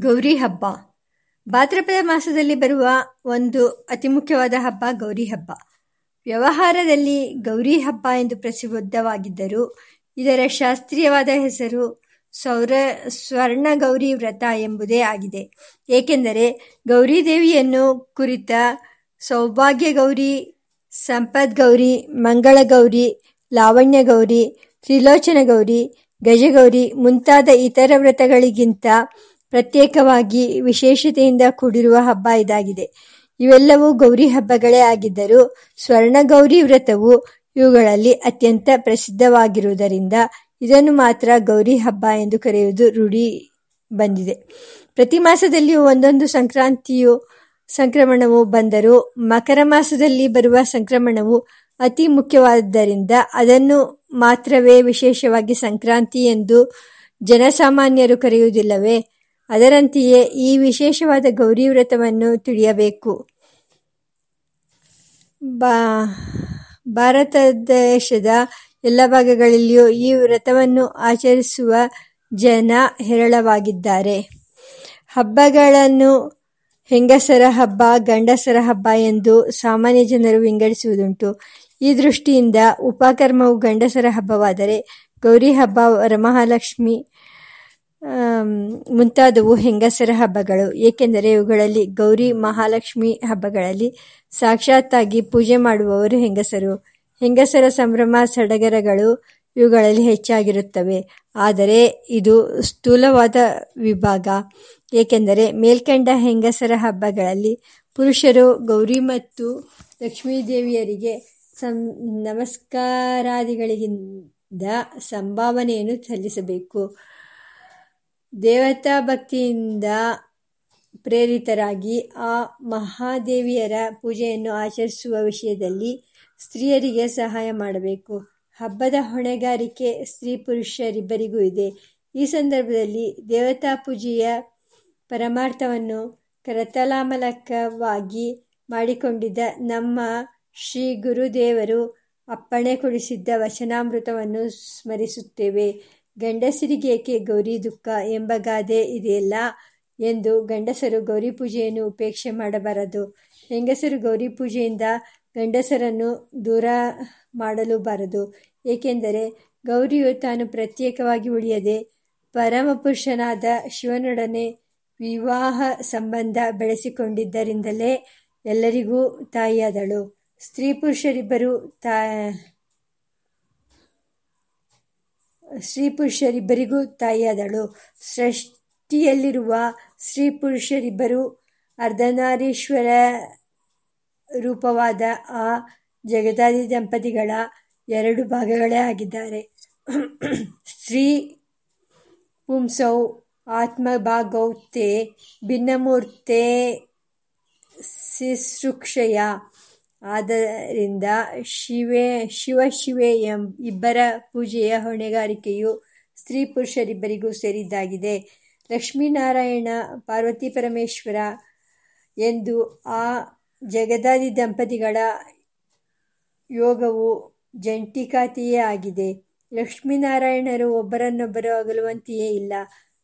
ಗೌರಿ ಹಬ್ಬ. ಭಾದ್ರಪದ ಮಾಸದಲ್ಲಿ ಬರುವ ಒಂದು ಅತಿ ಮುಖ್ಯವಾದ ಹಬ್ಬ ಗೌರಿ ಹಬ್ಬ. ವ್ಯವಹಾರದಲ್ಲಿ ಗೌರಿ ಹಬ್ಬ ಎಂದು ಪ್ರಸಿದ್ಧವಾಗಿದ್ದರೂ ಇದರ ಶಾಸ್ತ್ರೀಯವಾದ ಹೆಸರು ಸೌರ ಸ್ವರ್ಣ ಗೌರಿ ವ್ರತ ಎಂಬುದೇ ಆಗಿದೆ. ಏಕೆಂದರೆ ಗೌರಿ ದೇವಿಯನ್ನು ಕುರಿತ ಸೌಭಾಗ್ಯ ಗೌರಿ ಸಂಪದ್ ಗೌರಿ, ಮಂಗಳ ಗೌರಿ, ಲಾವಣ್ಯ ಗೌರಿ, ತ್ರಿಲೋಚನ ಗೌರಿ, ಗಜಗೌರಿ ಮುಂತಾದ ಇತರ ವ್ರತಗಳಿಗಿಂತ ಪ್ರತ್ಯೇಕವಾಗಿ ವಿಶೇಷತೆಯಿಂದ ಕೂಡಿರುವ ಹಬ್ಬ ಇದಾಗಿದೆ. ಇವೆಲ್ಲವೂ ಗೌರಿ ಹಬ್ಬಗಳೇ ಆಗಿದ್ದರೂ ಸ್ವರ್ಣಗೌರಿ ವ್ರತವು ಇವುಗಳಲ್ಲಿ ಅತ್ಯಂತ ಪ್ರಸಿದ್ಧವಾಗಿರುವುದರಿಂದ ಇದನ್ನು ಮಾತ್ರ ಗೌರಿ ಹಬ್ಬ ಎಂದು ಕರೆಯುವುದು ರೂಢಿ ಬಂದಿದೆ. ಪ್ರತಿ ಮಾಸದಲ್ಲಿಯೂ ಒಂದೊಂದು ಸಂಕ್ರಾಂತಿಯು ಸಂಕ್ರಮಣವು ಬಂದರೂ ಮಕರ ಮಾಸದಲ್ಲಿ ಬರುವ ಸಂಕ್ರಮಣವು ಅತಿ ಮುಖ್ಯವಾದ್ದರಿಂದ ಅದನ್ನು ಮಾತ್ರವೇ ವಿಶೇಷವಾಗಿ ಸಂಕ್ರಾಂತಿ ಎಂದು ಜನಸಾಮಾನ್ಯರು ಕರೆಯುವುದಿಲ್ಲವೇ? ಅದರಂತೆಯೇ ಈ ವಿಶೇಷವಾದ ಗೌರಿ ವ್ರತವನ್ನು ತಿಳಿಯಬೇಕು. ಬಾ, ಭಾರತ ದೇಶದ ಎಲ್ಲ ಭಾಗಗಳಲ್ಲಿಯೂ ಈ ವ್ರತವನ್ನು ಆಚರಿಸುವ ಜನ ಹೇರಳವಾಗಿದ್ದಾರೆ. ಹಬ್ಬಗಳನ್ನು ಹೆಂಗಸರ ಹಬ್ಬ, ಗಂಡಸರ ಹಬ್ಬ ಎಂದು ಸಾಮಾನ್ಯ ಜನರು ವಿಂಗಡಿಸುವುದುಂಟು. ಈ ದೃಷ್ಟಿಯಿಂದ ಉಪಕರ್ಮವು ಗಂಡಸರ ಹಬ್ಬವಾದರೆ ಗೌರಿ ಹಬ್ಬ, ವರಮಹಾಲಕ್ಷ್ಮಿ ಮುಂತಾದವು ಹೆಂಗಸರ ಹಬ್ಬಗಳು. ಏಕೆಂದರೆ ಇವುಗಳಲ್ಲಿ ಗೌರಿ ಮಹಾಲಕ್ಷ್ಮಿ ಹಬ್ಬಗಳಲ್ಲಿ ಸಾಕ್ಷಾತ್ತಾಗಿ ಪೂಜೆ ಮಾಡುವವರು ಹೆಂಗಸರು. ಹೆಂಗಸರ ಸಂಭ್ರಮ ಸಡಗರಗಳು ಇವುಗಳಲ್ಲಿ ಹೆಚ್ಚಾಗಿರುತ್ತವೆ. ಆದರೆ ಇದು ಸ್ಥೂಲವಾದ ವಿಭಾಗ. ಏಕೆಂದರೆ ಮೇಲ್ಕಂಡ ಹೆಂಗಸರ ಹಬ್ಬಗಳಲ್ಲಿ ಪುರುಷರು ಗೌರಿ ಮತ್ತು ಲಕ್ಷ್ಮೀದೇವಿಯರಿಗೆ ಸಂ ನಮಸ್ಕಾರಾದಿಗಳಿಗಿಂದ ಸಂಭಾವನೆಯನ್ನು ಸಲ್ಲಿಸಬೇಕು. ದೇವತಾ ಭಕ್ತಿಯಿಂದ ಪ್ರೇರಿತರಾಗಿ ಆ ಮಹಾದೇವಿಯರ ಪೂಜೆಯನ್ನು ಆಚರಿಸುವ ವಿಷಯದಲ್ಲಿ ಸ್ತ್ರೀಯರಿಗೆ ಸಹಾಯ ಮಾಡಬೇಕು. ಹಬ್ಬದ ಹೊಣೆಗಾರಿಕೆ ಸ್ತ್ರೀ ಪುರುಷರಿಬ್ಬರಿಗೂ ಇದೆ. ಈ ಸಂದರ್ಭದಲ್ಲಿ ದೇವತಾ ಪೂಜೆಯ ಪರಮಾರ್ಥವನ್ನು ಕರತಲಾಮಲಕವಾಗಿ ಮಾಡಿಕೊಂಡಿದ್ದ ನಮ್ಮ ಶ್ರೀ ಗುರುದೇವರು ಅಪ್ಪಣೆ ಕೊಡಿಸಿದ್ದ ವಚನಾಮೃತವನ್ನು ಸ್ಮರಿಸುತ್ತೇವೆ. ಗಂಡಸರಿಗೇಕೆ ಗೌರಿ ದುಃಖ ಎಂಬ ಗಾದೆ ಇದೆಯಲ್ಲ ಎಂದು ಗಂಡಸರು ಗೌರಿ ಪೂಜೆಯನ್ನು ಉಪೇಕ್ಷೆ ಮಾಡಬಾರದು. ಹೆಂಗಸರು ಗೌರಿ ಪೂಜೆಯಿಂದ ಗಂಡಸರನ್ನು ದೂರ ಮಾಡಲೂಬಾರದು. ಏಕೆಂದರೆ ಗೌರಿಯು ತಾನು ಪ್ರತ್ಯೇಕವಾಗಿ ಉಳಿಯದೆ ಪರಮಪುರುಷನಾದ ಶಿವನೊಡನೆ ವಿವಾಹ ಸಂಬಂಧ ಬೆಳೆಸಿಕೊಂಡಿದ್ದರಿಂದಲೇ ಎಲ್ಲರಿಗೂ ತಾಯಿಯಾದಳು. ಸ್ತ್ರೀ ಪುರುಷರಿಬ್ಬರು ತಾ ಸ್ತ್ರೀ ಪುರುಷರಿಬ್ಬರಿಗೂ ತಾಯಿಯಾದಳು. ಸೃಷ್ಟಿಯಲ್ಲಿರುವ ಸ್ತ್ರೀ ಪುರುಷರಿಬ್ಬರು ಅರ್ಧನಾರೀಶ್ವರ ರೂಪವಾದ ಆ ಜಗದಾದಿ ದಂಪತಿಗಳ ಎರಡು ಭಾಗಗಳೇ ಆಗಿದ್ದಾರೆ. ಸ್ತ್ರೀ ಪುಂಸೌ ಆತ್ಮಭಾಗೌತೆ ಭಿನ್ನಮೂರ್ತೆ, ಸಿಸೃಕ್ಷಯ. ಆದ್ದರಿಂದ ಶಿವೆ ಶಿವಶಿವೆ ಎಂ, ಇಬ್ಬರ ಪೂಜೆಯ ಹೊಣೆಗಾರಿಕೆಯು ಸ್ತ್ರೀ ಪುರುಷರಿಬ್ಬರಿಗೂ ಸೇರಿದ್ದಾಗಿದೆ. ಲಕ್ಷ್ಮೀನಾರಾಯಣ ಪಾರ್ವತಿ ಪರಮೇಶ್ವರ ಎಂದು ಆ ಜಗದಾದಿ ದಂಪತಿಗಳ ಯೋಗವು ಜಂಟಿಕಾತಿಯೇ ಆಗಿದೆ. ಲಕ್ಷ್ಮೀನಾರಾಯಣರು ಒಬ್ಬರನ್ನೊಬ್ಬರು ಅಗಲುವಂತೆಯೇ ಇಲ್ಲ.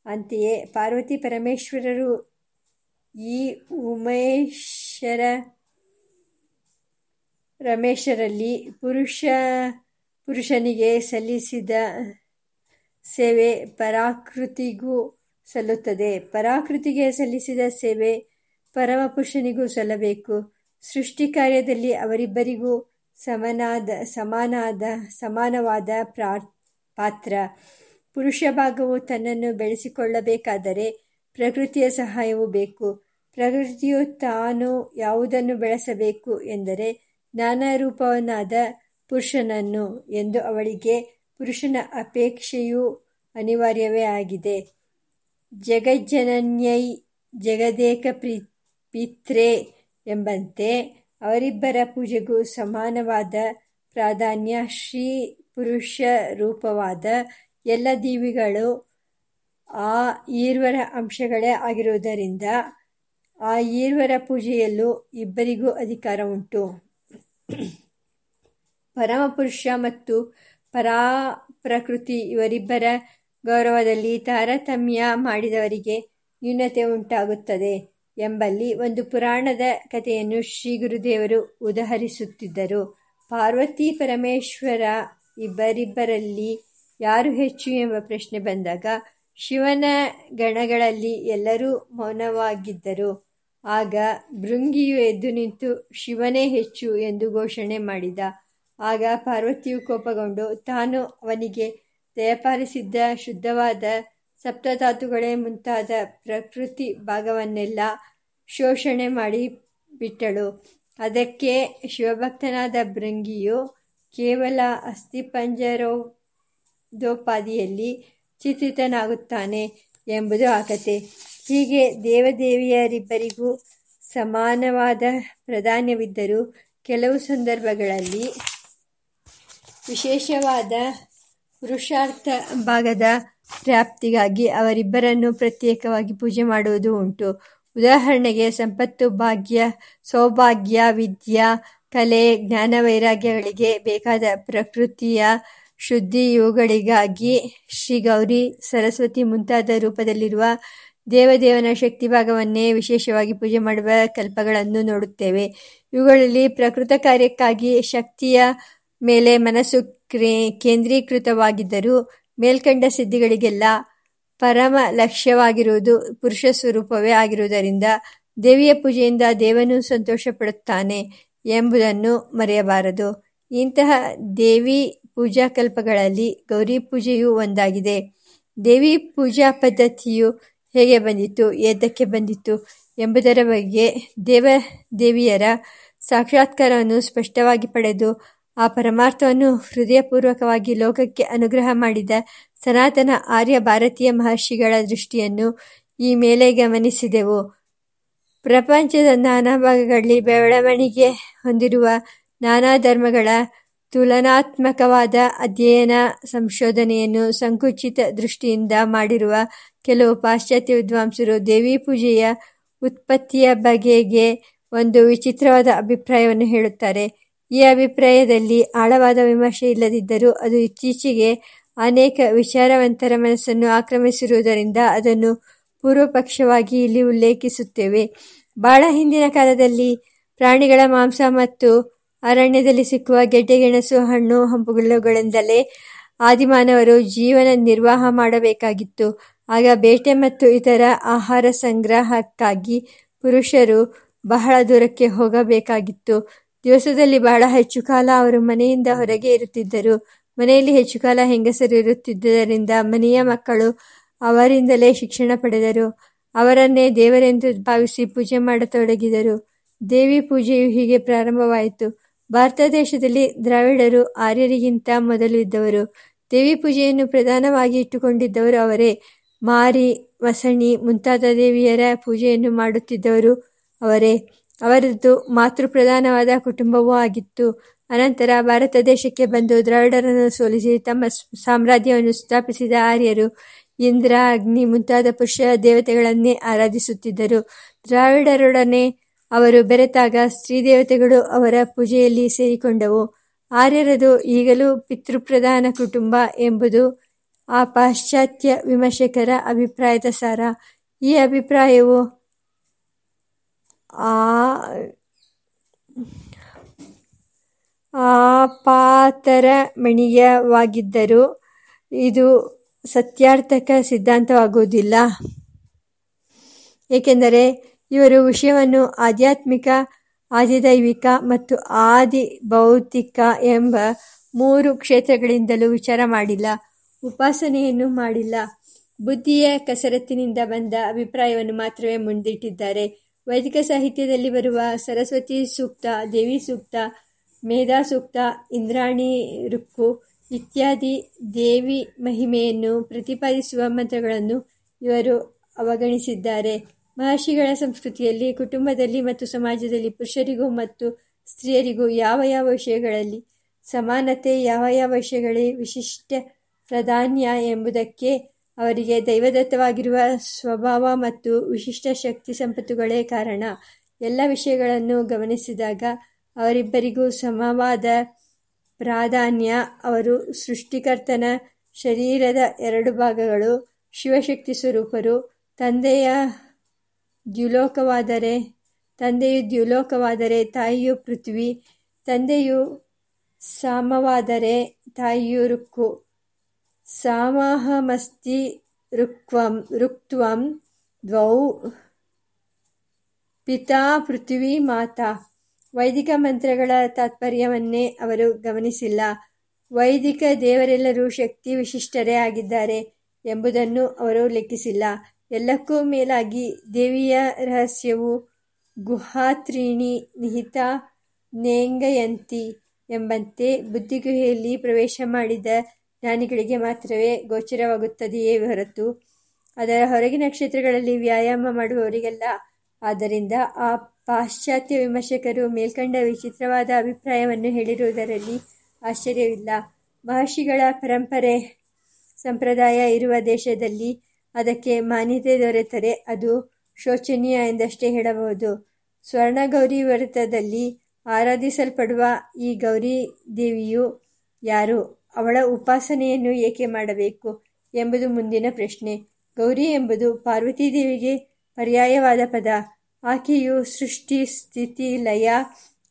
ಅಂತೆಯೇ ಪಾರ್ವತಿ ಪರಮೇಶ್ವರರು ಈ ಉಮೇಶರ ರಮೇಶರಲ್ಲಿ ಪುರುಷ, ಪುರುಷನಿಗೆ ಸಲ್ಲಿಸಿದ ಸೇವೆ ಪರಾಕೃತಿಗೂ ಸಲ್ಲುತ್ತದೆ. ಪರಾಕೃತಿಗೆ ಸಲ್ಲಿಸಿದ ಸೇವೆ ಪರಮಪುರುಷನಿಗೂ ಸಲ್ಲಬೇಕು. ಸೃಷ್ಟಿ ಕಾರ್ಯದಲ್ಲಿ ಅವರಿಬ್ಬರಿಗೂ ಸಮನಾದ, ಸಮಾನಾದ, ಸಮಾನವಾದ ಪ್ರಾ ಪಾತ್ರ. ಪುರುಷ ಭಾಗವು ತನ್ನನ್ನು ಬೆಳೆಸಿಕೊಳ್ಳಬೇಕಾದರೆ ಪ್ರಕೃತಿಯ ಸಹಾಯವೂ ಬೇಕು. ಪ್ರಕೃತಿಯು ತಾನು ಯಾವುದನ್ನು ಬೆಳೆಸಬೇಕು ಎಂದರೆ ನಾನಾ ರೂಪವನಾದ ಪುರುಷನನ್ನು ಎಂದು ಅವಳಿಗೆ ಪುರುಷನ ಅಪೇಕ್ಷೆಯೂ ಅನಿವಾರ್ಯವೇ ಆಗಿದೆ. ಜಗಜ್ಜನನ್ಯೈ ಜಗದೇಕ ಪಿತ್ರೇ ಎಂಬಂತೆ ಅವರಿಬ್ಬರ ಪೂಜೆಗೂ ಸಮಾನವಾದ ಪ್ರಾಧಾನ್ಯ ಶ್ರೀ ಪುರುಷ ರೂಪವಾದ ಎಲ್ಲ ದೀವಿಗಳು ಆ ಈರ್ವರ ಅಂಶಗಳೇ ಆಗಿರುವುದರಿಂದ ಆ ಈರ್ವರ ಪೂಜೆಯಲ್ಲೂ ಇಬ್ಬರಿಗೂ ಅಧಿಕಾರ ಉಂಟು. ಪರಮಪುರುಷ ಮತ್ತು ಪರಾಪ್ರಕೃತಿ ಇವರಿಬ್ಬರ ಗೌರವದಲ್ಲಿ ತಾರತಮ್ಯ ಮಾಡಿದವರಿಗೆ ನ್ಯೂನತೆ ಉಂಟಾಗುತ್ತದೆ ಎಂಬಲ್ಲಿ ಒಂದು ಪುರಾಣದ ಕಥೆಯನ್ನು ಶ್ರೀ ಗುರುದೇವರು ಉದಹರಿಸುತ್ತಿದ್ದರು. ಪಾರ್ವತಿ ಪರಮೇಶ್ವರ ಇಬ್ಬರಿಬ್ಬರಲ್ಲಿ ಯಾರು ಹೆಚ್ಚು ಎಂಬ ಪ್ರಶ್ನೆ ಬಂದಾಗ ಶಿವನ ಗಣಗಳಲ್ಲಿ ಎಲ್ಲರೂ ಮೌನವಾಗಿದ್ದರು. ಆಗ ಭೃಂಗಿಯು ಎದ್ದು ನಿಂತು, ಶಿವನೇ ಹೆಚ್ಚು ಎಂದು ಘೋಷಣೆ ಮಾಡಿದ. ಆಗ ಪಾರ್ವತಿಯು ಕೋಪಗೊಂಡು, ತಾನು ಅವನಿಗೆ ದಯಪಾಲಿಸಿದ್ದ ಶುದ್ಧವಾದ ಸಪ್ತಧಾತುಗಳೇ ಮುಂತಾದ ಪ್ರಕೃತಿ ಭಾಗವನ್ನೆಲ್ಲ ಶೋಷಣೆ ಮಾಡಿ ಬಿಟ್ಟಳು. ಅದಕ್ಕೆ ಶಿವಭಕ್ತನಾದ ಭೃಂಗಿಯು ಕೇವಲ ಅಸ್ಥಿಪಂಜರೋದೋಪಾದಿಯಲ್ಲಿ ಚಿತ್ರಿತನಾಗುತ್ತಾನೆ ಎಂಬುದು ಆ ಹೀಗೆ ದೇವದೇವಿಯರಿಬ್ಬರಿಗೂ ಸಮಾನವಾದ ಪ್ರಾಧಾನ್ಯವಿದ್ದರೂ ಕೆಲವು ಸಂದರ್ಭಗಳಲ್ಲಿ ವಿಶೇಷವಾದ ಪುರುಷಾರ್ಥ ಭಾಗದ ಪ್ರಾಪ್ತಿಗಾಗಿ ಅವರಿಬ್ಬರನ್ನು ಪ್ರತ್ಯೇಕವಾಗಿ ಪೂಜೆ ಮಾಡುವುದು ಉಂಟು. ಉದಾಹರಣೆಗೆ ಸಂಪತ್ತು, ಭಾಗ್ಯ, ಸೌಭಾಗ್ಯ, ವಿದ್ಯಾ, ಕಲೆ, ಜ್ಞಾನ, ವೈರಾಗ್ಯಗಳಿಗೆ ಬೇಕಾದ ಪ್ರಕೃತಿಯ ಶುದ್ಧಿ ಇವುಗಳಿಗಾಗಿ ಶ್ರೀ ಗೌರಿ ಸರಸ್ವತಿ ಮುಂತಾದ ರೂಪದಲ್ಲಿರುವ ದೇವದೇವನ ಶಕ್ತಿ ಭಾಗವನ್ನೇ ವಿಶೇಷವಾಗಿ ಪೂಜೆ ಮಾಡುವ ಕಲ್ಪಗಳನ್ನು ನೋಡುತ್ತೇವೆ. ಇವುಗಳಲ್ಲಿ ಪ್ರಕೃತ ಕಾರ್ಯಕ್ಕಾಗಿ ಶಕ್ತಿಯ ಮೇಲೆ ಮನಸ್ಸು ಕೇಂದ್ರೀಕೃತವಾಗಿದ್ದರೂ ಮೇಲ್ಕಂಡ ಸಿದ್ಧಿಗಳಿಗೆಲ್ಲ ಪರಮ ಲಕ್ಷ್ಯವಾಗಿರುವುದು ಪುರುಷ ಸ್ವರೂಪವೇ ಆಗಿರುವುದರಿಂದ ದೇವಿಯ ಪೂಜೆಯಿಂದ ದೇವನು ಸಂತೋಷಪಡುತ್ತಾನೆ ಎಂಬುದನ್ನು ಮರೆಯಬಾರದು. ಇಂತಹ ದೇವಿ ಪೂಜಾ ಕಲ್ಪಗಳಲ್ಲಿ ಗೌರಿ ಪೂಜೆಯೂ ಒಂದಾಗಿದೆ. ದೇವಿ ಪೂಜಾ ಪದ್ಧತಿಯು ಹೇಗೆ ಬಂದಿತ್ತು, ಏತಕ್ಕೆ ಬಂದಿತ್ತು ಎಂಬುದರ ಬಗ್ಗೆ ದೇವದೇವಿಯರ ಸಾಕ್ಷಾತ್ಕಾರವನ್ನು ಸ್ಪಷ್ಟವಾಗಿ ಪಡೆದು ಆ ಪರಮಾರ್ಥವನ್ನು ಹೃದಯಪೂರ್ವಕವಾಗಿ ಲೋಕಕ್ಕೆ ಅನುಗ್ರಹ ಮಾಡಿದ ಸನಾತನ ಆರ್ಯ ಭಾರತೀಯ ಮಹರ್ಷಿಗಳ ದೃಷ್ಟಿಯನ್ನು ಈ ಮೇಲೆ ಗಮನಿಸಿದೆವು. ಪ್ರಪಂಚದ ನಾನಾ ಭಾಗಗಳಲ್ಲಿ ಬೆಳವಣಿಗೆ ಹೊಂದಿರುವ ನಾನಾ ಧರ್ಮಗಳ ತುಲನಾತ್ಮಕವಾದ ಅಧ್ಯಯನ ಸಂಶೋಧನೆಯನ್ನು ಸಂಕುಚಿತ ದೃಷ್ಟಿಯಿಂದ ಮಾಡಿರುವ ಕೆಲವು ಪಾಶ್ಚಾತ್ಯ ವಿದ್ವಾಂಸರು ದೇವಿ ಪೂಜೆಯ ಉತ್ಪತ್ತಿಯ ಬಗೆಗೆ ಒಂದು ವಿಚಿತ್ರವಾದ ಅಭಿಪ್ರಾಯವನ್ನು ಹೇಳುತ್ತಾರೆ. ಈ ಅಭಿಪ್ರಾಯದಲ್ಲಿ ಆಳವಾದ ವಿಮರ್ಶೆ ಇಲ್ಲದಿದ್ದರೂ ಅದು ಇತ್ತೀಚೆಗೆ ಅನೇಕ ವಿಚಾರವಂತರ ಮನಸ್ಸನ್ನು ಆಕ್ರಮಿಸಿರುವುದರಿಂದ ಅದನ್ನು ಪೂರ್ವಪಕ್ಷವಾಗಿ ಇಲ್ಲಿ ಉಲ್ಲೇಖಿಸುತ್ತೇವೆ. ಬಹಳ ಹಿಂದಿನ ಕಾಲದಲ್ಲಿ ಪ್ರಾಣಿಗಳ ಮಾಂಸ ಮತ್ತು ಅರಣ್ಯದಲ್ಲಿ ಸಿಕ್ಕುವ ಗೆಡ್ಡೆಗೆಣಸು ಹಣ್ಣು ಹಂಪುಗಳುಗಳಿಂದಲೇ ಆದಿಮಾನವರು ಜೀವನ ನಿರ್ವಾಹ ಮಾಡಬೇಕಾಗಿತ್ತು. ಆಗ ಬೇಟೆ ಮತ್ತು ಇತರ ಆಹಾರ ಸಂಗ್ರಹಕ್ಕಾಗಿ ಪುರುಷರು ಬಹಳ ದೂರಕ್ಕೆ ಹೋಗಬೇಕಾಗಿತ್ತು. ದಿವಸದಲ್ಲಿ ಬಹಳ ಹೆಚ್ಚು ಕಾಲ ಅವರು ಮನೆಯಿಂದ ಹೊರಗೆ ಇರುತ್ತಿದ್ದರು. ಮನೆಯಲ್ಲಿ ಹೆಚ್ಚು ಕಾಲ ಹೆಂಗಸರು ಇರುತ್ತಿದ್ದರಿಂದ ಮನೆಯ ಮಕ್ಕಳು ಅವರಿಂದಲೇ ಶಿಕ್ಷಣ ಪಡೆದರು. ಅವರನ್ನೇ ದೇವರೆಂದು ಭಾವಿಸಿ ಪೂಜೆ ಮಾಡತೊಡಗಿದರು. ದೇವಿ ಪೂಜೆಯು ಹೀಗೆ ಪ್ರಾರಂಭವಾಯಿತು. ಭಾರತ ದೇಶದಲ್ಲಿ ದ್ರಾವಿಡರು ಆರ್ಯರಿಗಿಂತ ಮೊದಲು ಇದ್ದವರು ದೇವಿ ಪೂಜೆಯನ್ನು ಪ್ರಧಾನವಾಗಿ ಇಟ್ಟುಕೊಂಡಿದ್ದವರು ಅವರೇ. ಮಾರಿ, ವಸಣಿ ಮುಂತಾದ ದೇವಿಯರ ಪೂಜೆಯನ್ನು ಮಾಡುತ್ತಿದ್ದವರು ಅವರೇ. ಅವರದ್ದು ಮಾತೃಪ್ರಧಾನವಾದ ಕುಟುಂಬವೂ ಆಗಿತ್ತು. ಅನಂತರ ಭಾರತ ದೇಶಕ್ಕೆ ಬಂದು ದ್ರಾವಿಡರನ್ನು ಸೋಲಿಸಿ ತಮ್ಮ ಸಾಮ್ರಾಜ್ಯವನ್ನು ಸ್ಥಾಪಿಸಿದ ಆರ್ಯರು ಇಂದ್ರ, ಅಗ್ನಿ ಮುಂತಾದ ಪುರುಷ ದೇವತೆಗಳನ್ನೇ ಆರಾಧಿಸುತ್ತಿದ್ದರು. ದ್ರಾವಿಡರೊಡನೆ ಅವರು ಬೆರೆತಾಗ ಸ್ತ್ರೀ ದೇವತೆಗಳು ಅವರ ಪೂಜೆಯಲ್ಲಿ ಸೇರಿಕೊಂಡವು. ಆರ್ಯರದು ಈಗಲೂ ಪಿತೃಪ್ರಧಾನ ಕುಟುಂಬ ಎಂಬುದು ಆ ಪಾಶ್ಚಾತ್ಯ ವಿಮರ್ಶಕರ ಅಭಿಪ್ರಾಯದ ಸಾರ. ಈ ಅಭಿಪ್ರಾಯವು ಆಪಾತರಮಣೀಯವಾಗಿದ್ದರೂ ಇದು ಸತ್ಯಾರ್ಥಕ ಸಿದ್ಧಾಂತವಾಗುವುದಿಲ್ಲ. ಏಕೆಂದರೆ ಇವರು ವಿಷಯವನ್ನು ಆಧ್ಯಾತ್ಮಿಕ, ಆದಿದೈವಿಕ ಮತ್ತು ಆದಿ ಭೌತಿಕ ಎಂಬ ಮೂರು ಕ್ಷೇತ್ರಗಳಿಂದಲೂ ವಿಚಾರ ಮಾಡಿಲ್ಲ. ಉಪಾಸನೆಯನ್ನು ಮಾಡಿಲ್ಲ. ಬುದ್ಧಿಯ ಕಸರತ್ತಿನಿಂದ ಬಂದ ಅಭಿಪ್ರಾಯವನ್ನು ಮಾತ್ರವೇ ಮುಂದಿಟ್ಟಿದ್ದಾರೆ. ವೈದಿಕ ಸಾಹಿತ್ಯದಲ್ಲಿ ಬರುವ ಸರಸ್ವತಿ ಸೂಕ್ತ, ದೇವಿ ಸೂಕ್ತ, ಮೇಧಾ ಸೂಕ್ತ, ಇಂದ್ರಾಣಿ ರುಕ್ಕು ಇತ್ಯಾದಿ ದೇವಿ ಮಹಿಮೆಯನ್ನು ಪ್ರತಿಪಾದಿಸುವ ಮಂತ್ರಗಳನ್ನು ಇವರು ಅವಗಣಿಸಿದ್ದಾರೆ. ಮಹರ್ಷಿಗಳ ಸಂಸ್ಕೃತಿಯಲ್ಲಿ, ಕುಟುಂಬದಲ್ಲಿ ಮತ್ತು ಸಮಾಜದಲ್ಲಿ ಪುರುಷರಿಗೂ ಮತ್ತು ಸ್ತ್ರೀಯರಿಗೂ ಯಾವ ಯಾವ ವಿಷಯಗಳಲ್ಲಿ ಸಮಾನತೆ, ಯಾವ ಯಾವ ವಿಷಯಗಳಲ್ಲಿ ವಿಶಿಷ್ಟ ಪ್ರಾಧಾನ್ಯ ಎಂಬುದಕ್ಕೆ ಅವರಿಗೆ ದೈವದತ್ತವಾಗಿರುವ ಸ್ವಭಾವ ಮತ್ತು ವಿಶಿಷ್ಟ ಶಕ್ತಿ ಸಂಪತ್ತುಗಳೇ ಕಾರಣ. ಎಲ್ಲ ವಿಷಯಗಳನ್ನು ಗಮನಿಸಿದಾಗ ಅವರಿಬ್ಬರಿಗೂ ಸಮವಾದ ಪ್ರಾಧಾನ್ಯ. ಅವರು ಸೃಷ್ಟಿಕರ್ತನ ಶರೀರದ ಎರಡು ಭಾಗಗಳು, ಶಿವಶಕ್ತಿ ಸ್ವರೂಪರು. ತಂದೆಯ ದ್ಯುಲೋಕವಾದರೆ, ತಂದೆಯು ದ್ಯುಲೋಕವಾದರೆ ತಾಯಿಯು ಪೃಥ್ವಿ, ತಂದೆಯು ಸಾಮವಾದರೆ ತಾಯಿಯು ರುಕ್ಕು. ಸಾಮಾಹಮಸ್ತಿ ರುಕ್ವಂ ರುಕ್ತ್ವಂ ದ್ವೌ ಪಿತಾ ಪೃಥ್ವಿ ಮಾತಾ. ವೈದಿಕ ಮಂತ್ರಗಳ ತಾತ್ಪರ್ಯವನ್ನೇ ಅವರು ಗಮನಿಸಿಲ್ಲ. ವೈದಿಕ ದೇವರೆಲ್ಲರೂ ಶಕ್ತಿ ವಿಶಿಷ್ಟರೇ ಆಗಿದ್ದಾರೆ ಎಂಬುದನ್ನು ಅವರು ಲೆಕ್ಕಿಸಿಲ್ಲ. ಎಲ್ಲಕ್ಕೂ ಮೇಲಾಗಿ ದೇವಿಯ ರಹಸ್ಯವು ಗುಹಾತ್ರೀಣಿ ನಿಹಿತ ನೇಂಗಯಂತಿ ಎಂಬಂತೆ ಬುದ್ಧಿಗುಹೆಯಲ್ಲಿ ಪ್ರವೇಶ ಮಾಡಿದ ಜ್ಞಾನಿಗಳಿಗೆ ಮಾತ್ರವೇ ಗೋಚರವಾಗುತ್ತದೆಯೇ ಹೊರತು ಅದರ ಹೊರಗಿನ ಕ್ಷೇತ್ರಗಳಲ್ಲಿ ವ್ಯಾಯಾಮ ಮಾಡುವವರಿಗೆಲ್ಲ. ಆದ್ದರಿಂದ ಆ ಪಾಶ್ಚಾತ್ಯ ವಿಮರ್ಶಕರು ಮೇಲ್ಕಂಡ ವಿಚಿತ್ರವಾದ ಅಭಿಪ್ರಾಯವನ್ನು ಹೇಳಿರುವುದರಲ್ಲಿ ಆಶ್ಚರ್ಯವಿಲ್ಲ. ಮಹರ್ಷಿಗಳ ಪರಂಪರೆ ಸಂಪ್ರದಾಯ ಇರುವ ದೇಶದಲ್ಲಿ ಅದಕ್ಕೆ ಮಾನ್ಯತೆ ದೊರೆತರೆ ಅದು ಶೋಚನೀಯ ಎಂದಷ್ಟೇ ಹೇಳಬಹುದು. ಸ್ವರ್ಣಗೌರಿ ವ್ರತದಲ್ಲಿ ಆರಾಧಿಸಲ್ಪಡುವ ಈ ಗೌರಿ ದೇವಿಯು ಯಾರು? ಅವಳ ಉಪಾಸನೆಯನ್ನು ಏಕೆ ಮಾಡಬೇಕು ಎಂಬುದು ಮುಂದಿನ ಪ್ರಶ್ನೆ. ಗೌರಿ ಎಂಬುದು ಪಾರ್ವತೀದೇವಿಗೆ ಪರ್ಯಾಯವಾದ ಪದ. ಆಕೆಯು ಸೃಷ್ಟಿ ಸ್ಥಿತಿ ಲಯ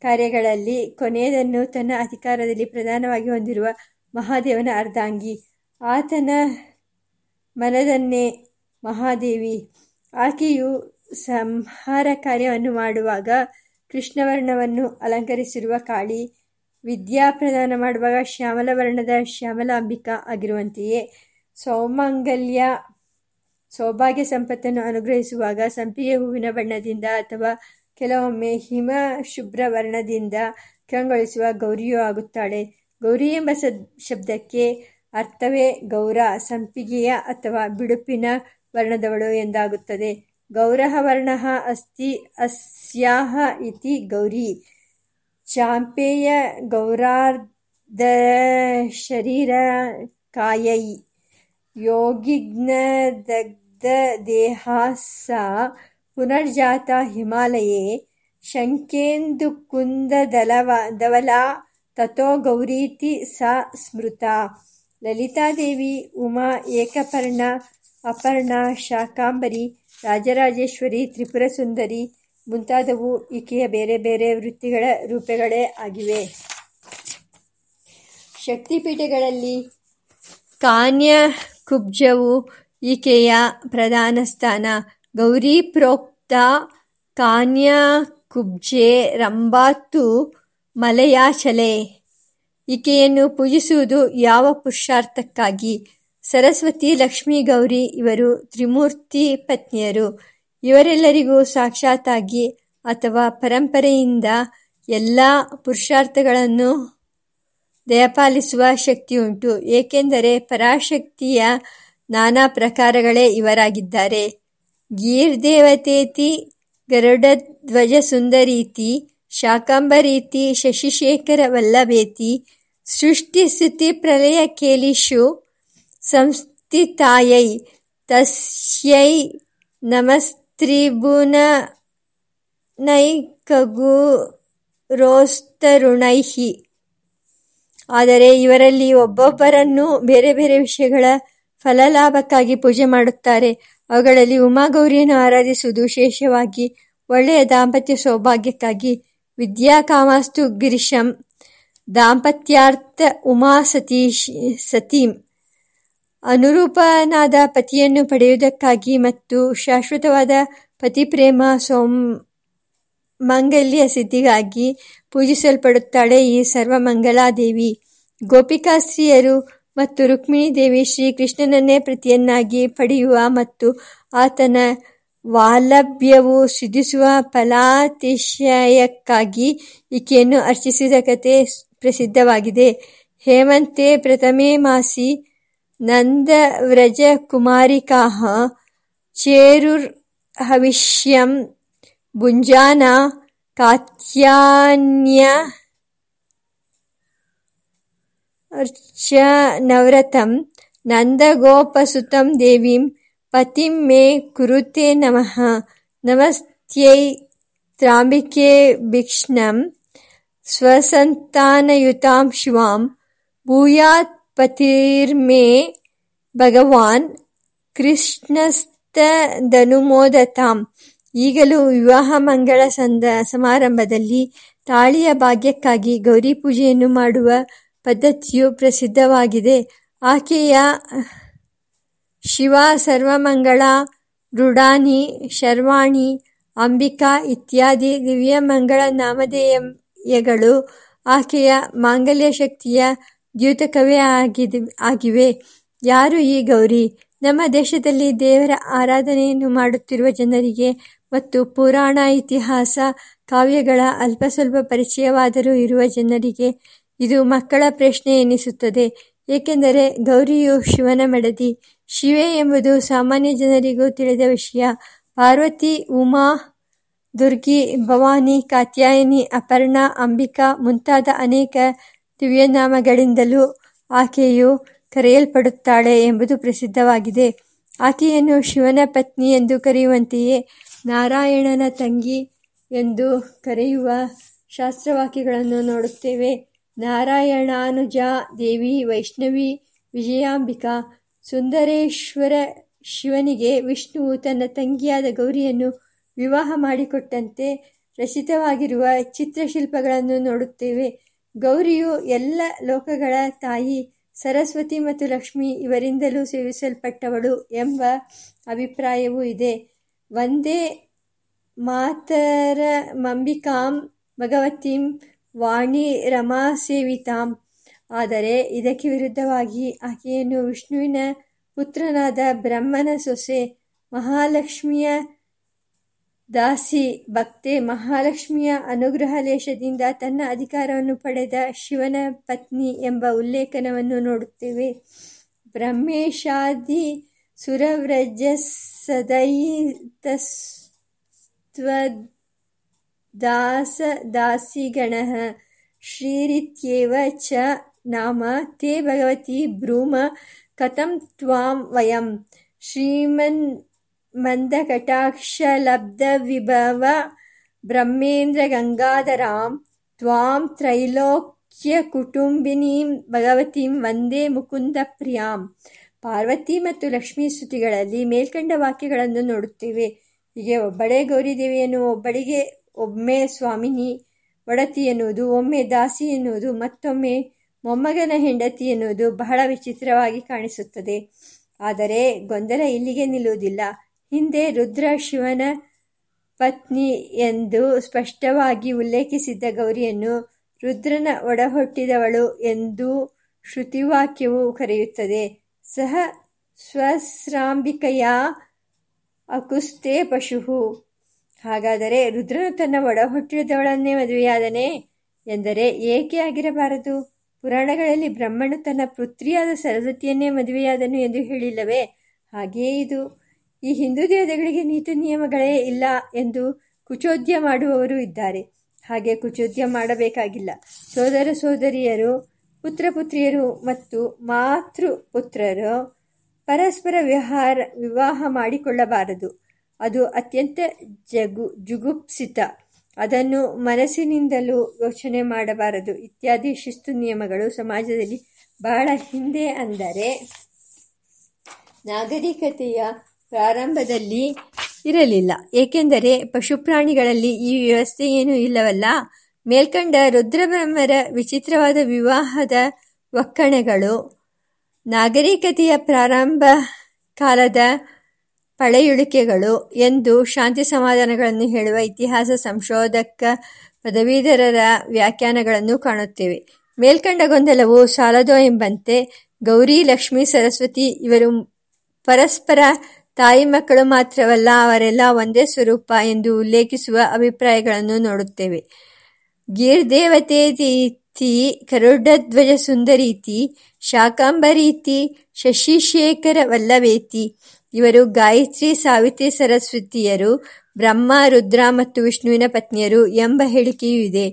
ಕಾರ್ಯಗಳಲ್ಲಿ ಕೊನೆಯದನ್ನು ತನ್ನ ಅಧಿಕಾರದಲ್ಲಿ ಪ್ರಧಾನವಾಗಿ ಹೊಂದಿರುವ ಮಹಾದೇವನ ಅರ್ಧಾಂಗಿ. ಆತನ ಮನದನ್ನೇ ಮಹಾದೇವಿ. ಆಕೆಯು ಸಂಹಾರ ಕಾರ್ಯವನ್ನು ಮಾಡುವಾಗ ಕೃಷ್ಣವರ್ಣವನ್ನು ಅಲಂಕರಿಸಿರುವ ಕಾಳಿ. ವಿದ್ಯಾ ಪ್ರದಾನ ಮಾಡುವಾಗ ಶ್ಯಾಮಲ ವರ್ಣದ ಶ್ಯಾಮಲಾಂಬಿಕಾ ಆಗಿರುವಂತೆಯೇ. ಸೌಮಂಗಲ್ಯ ಸೌಭಾಗ್ಯ ಸಂಪತ್ತನ್ನು ಅನುಗ್ರಹಿಸುವಾಗ ಸಂಪಿಗೆ ಹೂವಿನ ಬಣ್ಣದಿಂದ ಅಥವಾ ಕೆಲವೊಮ್ಮೆ ಹಿಮ ಶುಭ್ರ ವರ್ಣದಿಂದ ಕಂಗೊಳಿಸುವ ಗೌರಿಯೂ ಆಗುತ್ತಾಳೆ. ಗೌರಿ ಎಂಬ ಶಬ್ದಕ್ಕೆ ಅರ್ಥವೇ ಗೌರ, ಸಂಪಿಗೆಯ ಅಥವಾ ಬಿಡುಪಿನ ವರ್ಣದವಳು ಎಂದಾಗುತ್ತದೆ. ಗೌರಹ ವರ್ಣ ಅಸ್ತಿ ಅಸ್ಯಾಹ ಇತಿ ಗೌರಿ. ಚಾಂಪೇಯ ಗೌರಾರ್ಧ ಶರೀರ ಕಾಯೈ ಯೋಗಿಜ್ಞದಗ್ಧದೇಹಾ ಸಾ ಪುನರ್ಜಾತ ಹಿಮಾಲಯೇ. ಶಂಕೇಂದುಕುಂದಧವಲಾ ತಥೋ ಗೌರೀತಿ ಸ ಸ್ಮೃತ. ಲಲಿತಾದೇವಿ, ಉಮಾ, ಏಕಪರ್ಣ, ಅಪರ್ಣ, ಶಾಕಾಂಬರಿ, ರಾಜರಾಜೇಶ್ವರಿ, ತ್ರಿಪುರಸುಂದರಿ ಮುಂತಾದವು ಈಕೆಯ ಬೇರೆ ಬೇರೆ ವೃತ್ತಿಗಳ ರೂಪಗಳೇ ಆಗಿವೆ. ಶಕ್ತಿಪೀಠಗಳಲ್ಲಿ ಕಾನ್ಯ ಕುಬ್ಜವು ಈಕೆಯ ಪ್ರಧಾನ ಸ್ಥಾನ. ಗೌರಿ ಪ್ರೋಕ್ತ ಕಾನ್ಯಕುಬ್ಜೆ ರಂಭಾತು ಮಲಯಾಚಲೆ. ಈಕೆಯನ್ನು ಪೂಜಿಸುವುದು ಯಾವ ಪುರುಷಾರ್ಥಕ್ಕಾಗಿ? ಸರಸ್ವತಿ ಲಕ್ಷ್ಮೀ ಗೌರಿ ಇವರು ತ್ರಿಮೂರ್ತಿ ಪತ್ನಿಯರು. ಇವರೆಲ್ಲರಿಗೂ ಸಾಕ್ಷಾತ್ತಾಗಿ ಅಥವಾ ಪರಂಪರೆಯಿಂದ ಎಲ್ಲ ಪುರುಷಾರ್ಥಗಳನ್ನು ದಯಪಾಲಿಸುವ ಶಕ್ತಿಯುಂಟು. ಏಕೆಂದರೆ ಪರಾಶಕ್ತಿಯ ನಾನಾ ಪ್ರಕಾರಗಳೇ ಇವರಾಗಿದ್ದಾರೆ. ಗೀರ್ದೇವತೇತಿ ಗರುಡಧ್ವಜಸುಂದರೀತಿ ಶಾಕಾಂಬರೀತಿ ಶಶಿಶೇಖರ ವಲ್ಲಭೇತಿ, ಸೃಷ್ಟಿ ಪ್ರಲಯ ಕೇಲಿಷು, ಸಂಸ್ಥಿತಾಯೈ, ತಸ್ಯೈ ನಮಸ್ತ್ರಿಭುವನೈಕಗುರೋಸ್ತರುಣೈಃ ಆದರೆ ಇವರಲ್ಲಿ ಒಬ್ಬೊಬ್ಬರನ್ನು ಬೇರೆ ಬೇರೆ ವಿಷಯಗಳ ಫಲಲಾಭಕ್ಕಾಗಿ ಪೂಜೆ ಮಾಡುತ್ತಾರೆ. ಅವುಗಳಲ್ಲಿ ಉಮಾಗೌರಿಯನ್ನು ಆರಾಧಿಸುವುದು ವಿಶೇಷವಾಗಿ ಒಳ್ಳೆಯ ದಾಂಪತ್ಯ ಸೌಭಾಗ್ಯಕ್ಕಾಗಿ. ವಿದ್ಯಾ ಕಾಮಾಸ್ತು ಗಿರಿಶಂ ದಾಂಪತ್ಯಾರ್ಥ ಉಮಾ ಸತೀಶ್ ಸತೀಂ. ಅನುರೂಪನಾದ ಪತಿಯನ್ನು ಪಡೆಯುವುದಕ್ಕಾಗಿ ಮತ್ತು ಶಾಶ್ವತವಾದ ಪತಿಪ್ರೇಮ ಮಾಂಗಲ್ಯ ಸಿದ್ಧಿಗಾಗಿ ಪೂಜಿಸಲ್ಪಡುತ್ತಾಳೆ ಈ ಸರ್ವಮಂಗಲಾದೇವಿ. ಗೋಪಿಕಾಸ್ತ್ರೀಯರು ಮತ್ತು ರುಕ್ಮಿಣಿ ದೇವಿ ಶ್ರೀಕೃಷ್ಣನನ್ನೇ ಪ್ರತಿಯನ್ನಾಗಿ ಪಡೆಯುವ ಮತ್ತು ಆತನ ವಾಲಭ್ಯವು ಸಿದ್ಧಿಸುವ ಫಲಾತಿಶಯಕ್ಕಾಗಿ ಈಕೆಯನ್ನು ಅರ್ಚಿಸಿದ ಕಥೆ ಪ್ರಸಿದ್ಧವಾಗಿದೆ. ಹೇಮಂತೆ ಪ್ರಥಮೇ ಮಾಸಿ ನಂದವ್ರಜಕುಮಾರಿಕಾಃ ಚೇರುರ್ಹವಿಷ್ಯಂ ಭುಂಜಾನ ಕಾತ್ಯಾಯನರ್ಚನವ್ರತಂ ನಂದಗೋಪಸುತಂ ದೇವೀಂ ಪತಿಂ ಮೇ ಕುರುತೆ ನಮಃ ನಮಸ್ತೈ ತ್ರ್ಯಂಬಕೇಭಿಕ್ಷಣಂ ಸ್ವಸಂತಾನಯುತಾಂ ಶಿವಾಂ ಭೂಯಾತ್ ಪತಿರ್ಮೇ ಭಗವಾನ್ ಕೃಷ್ಣಸ್ತನುಮೋದತಾಂ ಈಗಲೂ ವಿವಾಹ ಮಂಗಳ ಸಂದ ಸಮಾರಂಭದಲ್ಲಿ ತಾಳಿಯ ಭಾಗ್ಯಕ್ಕಾಗಿ ಗೌರಿ ಪೂಜೆಯನ್ನು ಮಾಡುವ ಪದ್ಧತಿಯು ಪ್ರಸಿದ್ಧವಾಗಿದೆ. ಆಕೆಯ ಶಿವ, ಸರ್ವಮಂಗಳ ರುಡಾನಿ ಶರ್ವಾಣಿ, ಅಂಬಿಕಾ ಇತ್ಯಾದಿ ದಿವ್ಯಮಂಗಳ ನಾಮಧೇಯಗಳು ಆಕೆಯ ಮಾಂಗಲ್ಯ ಶಕ್ತಿಯ ದ್ಯೋತಕವೇ ಆಗಿವೆ. ಯಾರು ಈ ಗೌರಿ? ನಮ್ಮ ದೇಶದಲ್ಲಿ ದೇವರ ಆರಾಧನೆಯನ್ನು ಮಾಡುತ್ತಿರುವ ಜನರಿಗೆ ಮತ್ತು ಪುರಾಣ, ಇತಿಹಾಸ, ಕಾವ್ಯಗಳ ಅಲ್ಪ ಸ್ವಲ್ಪ ಪರಿಚಯವಾದರೂ ಇರುವ ಜನರಿಗೆ ಇದು ಮಕ್ಕಳ ಪ್ರಶ್ನೆ ಎನಿಸುತ್ತದೆ. ಏಕೆಂದರೆ ಗೌರಿಯು ಶಿವನ ಮಡದಿ. ಶಿವೆ ಎಂಬುದು ಸಾಮಾನ್ಯ ಜನರಿಗೂ ತಿಳಿದ ವಿಷಯ. ಪಾರ್ವತಿ, ಉಮಾ, ದುರ್ಗಿ, ಭವಾನಿ, ಕಾತ್ಯಾಯಿನಿ, ಅಪರ್ಣಾ, ಅಂಬಿಕಾ ಮುಂತಾದ ಅನೇಕ ದಿವ್ಯನಾಮಗಳಿಂದಲೂ ಆಕೆಯು ಕರೆಯಲ್ಪಡುತ್ತಾಳೆ ಎಂಬುದು ಪ್ರಸಿದ್ಧವಾಗಿದೆ. ಆಕೆಯನ್ನು ಶಿವನ ಪತ್ನಿ ಎಂದು ಕರೆಯುವಂತೆಯೇ ನಾರಾಯಣನ ತಂಗಿ ಎಂದು ಕರೆಯುವ ಶಾಸ್ತ್ರವಾಕ್ಯಗಳನ್ನು ನೋಡುತ್ತೇವೆ. ನಾರಾಯಣಾನುಜಾ ದೇವಿ ವೈಷ್ಣವಿ ವಿಜಯಾಂಬಿಕಾ ಸುಂದರೇಶ್ವರ ಶಿವನಿಗೆ ವಿಷ್ಣುವು ತನ್ನ ತಂಗಿಯಾದ ಗೌರಿಯನ್ನು ವಿವಾಹ ಮಾಡಿಕೊಟ್ಟಂತೆ ರಚಿತವಾಗಿರುವ ಚಿತ್ರಶಿಲ್ಪಗಳನ್ನು ನೋಡುತ್ತೇವೆ. ಗೌರಿಯು ಎಲ್ಲ ಲೋಕಗಳ ತಾಯಿ ಸರಸ್ವತಿ ಮತ್ತು ಲಕ್ಷ್ಮಿ ಇವರಿಂದಲೂ ಸೇವಿಸಲ್ಪಟ್ಟವಳು ಎಂಬ ಅಭಿಪ್ರಾಯವೂ ಇದೆ. ವಂದೇ ಮಾತರಮಂಬಿಕಾಂ ಭಗವತಿಂ ವಾಣಿ ರಮಾ ಸೇವಿತಾಂ. ಆದರೆ ಇದಕ್ಕೆ ವಿರುದ್ಧವಾಗಿ ಆಕೆಯನ್ನು ವಿಷ್ಣುವಿನ ಪುತ್ರನಾದ ಬ್ರಹ್ಮನ ಸೊಸೆ ಮಹಾಲಕ್ಷ್ಮಿಯ ದಾಸಿ ಭಕ್ತೆ ಮಹಾಲಕ್ಷ್ಮಿಯ ಅನುಗ್ರಹ ಲೇಷದಿಂದ ತನ್ನ ಅಧಿಕಾರವನ್ನು ಪಡೆದ ಶಿವನ ಪತ್ನಿ ಎಂಬ ಉಲ್ಲೇಖನವನ್ನು ನೋಡುತ್ತೇವೆ. ಬ್ರಹ್ಮೇಶಾದಿ ಸುರವ್ರಜಸದೈತಸ್ತ್ವದಾಸದಾಸಿಗಣಃ ಶ್ರೀರಿತ್ಯೇವ ಚ ನಾಮ ತೇ ಭಗವತಿ ಬ್ರೂಮ ಕಥಂ ತ್ವಾಂ ವಯಂ. ಶ್ರೀಮನ್ಮಂದಕಟಾಕ್ಷಲಬ್ಧವಿಭವ ಬ್ರಹ್ಮೇಂದ್ರಗಂಗಾಧರಾಂ ತ್ವಾಂ ತ್ರೈಲೋಕ್ಯ ಕುಟುಂಬಿನೀಂ ಭಗವತಿಂ ವಂದೇ ಮುಕುಂದಪ್ರಿಯಾಂ. ಪಾರ್ವತಿ ಮತ್ತು ಲಕ್ಷ್ಮೀ ಸ್ತುತಿಗಳಲ್ಲಿ ಮೇಲ್ಕಂಡ ವಾಕ್ಯಗಳನ್ನು ನೋಡುತ್ತೇವೆ. ಹೀಗೆ ಒಬ್ಬಳೇ ಗೌರಿದೇವಿಯನ್ನು ಒಬ್ಬಳಿಗೆ ಒಮ್ಮೆ ಸ್ವಾಮಿನಿ, ಒಡತಿ ಎನ್ನುವುದು, ಒಮ್ಮೆ ದಾಸಿ ಎನ್ನುವುದು, ಮತ್ತೊಮ್ಮೆ ಮೊಮ್ಮಗನ ಹೆಂಡತಿ ಎನ್ನುವುದು ಬಹಳ ವಿಚಿತ್ರವಾಗಿ ಕಾಣಿಸುತ್ತದೆ. ಆದರೆ ಗೊಂದಲ ಇಲ್ಲಿಗೆ ನಿಲ್ಲುವುದಿಲ್ಲ. ಹಿಂದೆ ರುದ್ರ ಶಿವನ ಪತ್ನಿ ಎಂದು ಸ್ಪಷ್ಟವಾಗಿ ಉಲ್ಲೇಖಿಸಿದ್ದ ಗೌರಿಯನ್ನು ರುದ್ರನ ಒಡಹೊಟ್ಟಿದವಳು ಎಂದು ಶ್ರುತಿವಾಕ್ಯವು ಕರೆಯುತ್ತದೆ. ಸಹ ಸ್ವಸ್ರಾಂಬಿಕೆಯ ಅಕುಸ್ತೆ ಪಶುಹು. ಹಾಗಾದರೆ ರುದ್ರನು ತನ್ನ ಒಡಹೊಟ್ಟಿದವಳನ್ನೇ ಮದುವೆಯಾದನೆ ಎಂದರೆ ಏಕೆ ಆಗಿರಬಾರದು? ಪುರಾಣಗಳಲ್ಲಿ ಬ್ರಹ್ಮನು ತನ್ನ ಪುತ್ರಿಯಾದ ಸರಸ್ವತಿಯನ್ನೇ ಮದುವೆಯಾದನು ಎಂದು ಹೇಳಿಲ್ಲವೇ? ಹಾಗೆಯೇ ಇದು. ಈ ಹಿಂದೂ ದೇವತೆಗಳಿಗೆ ನೀತಿ ನಿಯಮಗಳೇ ಇಲ್ಲ ಎಂದು ಕುಚೋದ್ಯ ಮಾಡುವವರು ಇದ್ದಾರೆ. ಹಾಗೆ ಕುಚೋದ್ಯ ಮಾಡಬೇಕಾಗಿಲ್ಲ. ಸೋದರ ಸೋದರಿಯರು ಪುತ್ರ ಪುತ್ರಿಯರು ಮತ್ತು ಮಾತೃ ಪುತ್ರರು ಪರಸ್ಪರ ವಿಹಾರ ವಿವಾಹ ಮಾಡಿಕೊಳ್ಳಬಾರದು. ಅದು ಅತ್ಯಂತ ಜಗು, ಜುಗುಪ್ಸಿತ. ಅದನ್ನು ಮನಸ್ಸಿನಿಂದಲೂ ಯೋಚನೆ ಮಾಡಬಾರದು. ಇತ್ಯಾದಿ ಶಿಸ್ತು ನಿಯಮಗಳು ಸಮಾಜದಲ್ಲಿ ಬಹಳ ಹಿಂದೆ ಅಂದರೆ ನಾಗರಿಕತೆಯ ಪ್ರಾರಂಭದಲ್ಲಿ ಇರಲಿಲ್ಲ. ಏಕೆಂದರೆ ಪಶುಪ್ರಾಣಿಗಳಲ್ಲಿ ಈ ವ್ಯವಸ್ಥೆ ಏನೂ ಇಲ್ಲವಲ್ಲ. ಮೇಲ್ಕಂಡ ರುದ್ರಬ್ರಹ್ಮರ ವಿಚಿತ್ರವಾದ ವಿವಾಹದ ಒಕ್ಕಣೆಗಳು ನಾಗರಿಕತೆಯ ಪ್ರಾರಂಭ ಕಾಲದ ಪಳೆಯುಳಿಕೆಗಳು ಎಂದು ಶಾಂತಿ ಸಮಾಧಾನಗಳನ್ನು ಹೇಳುವ ಇತಿಹಾಸ ಸಂಶೋಧಕ ಪದವೀಧರರ ವ್ಯಾಖ್ಯಾನಗಳನ್ನು ಕಾಣುತ್ತೇವೆ. ಮೇಲ್ಕಂಡ ಗೊಂದಲವು ಸಾಲದೋ ಎಂಬಂತೆ ಗೌರಿ, ಲಕ್ಷ್ಮಿ, ಸರಸ್ವತಿ ಇವರು ಪರಸ್ಪರ ತಾಯಿ ಮಕ್ಕಳು ಮಾತ್ರವಲ್ಲ, ಅವರೆಲ್ಲ ಒಂದೇ ಸ್ವರೂಪ ಎಂದು ಉಲ್ಲೇಖಿಸುವ ಅಭಿಪ್ರಾಯಗಳನ್ನು ನೋಡುತ್ತೇವೆ. ಗೀರ್ ದೇವತೆ ರೀತಿ, ಕರುಡಧ್ವಜ ಸುಂದರೀತಿ ಶಾಕಾಂಬರೀತಿ ಶಶಿಶೇಖರ ವಲ್ಲವೇತಿ ಇವರು ಗಾಯತ್ರಿ, ಸಾವಿತ್ರಿ ಸರಸ್ವತಿಯರು, ಬ್ರಹ್ಮ, ರುದ್ರ ಮತ್ತು ವಿಷ್ಣುವಿನ ಪತ್ನಿಯರು ಎಂಬ ಹೇಳಿಕೆಯೂ ಇದೆ.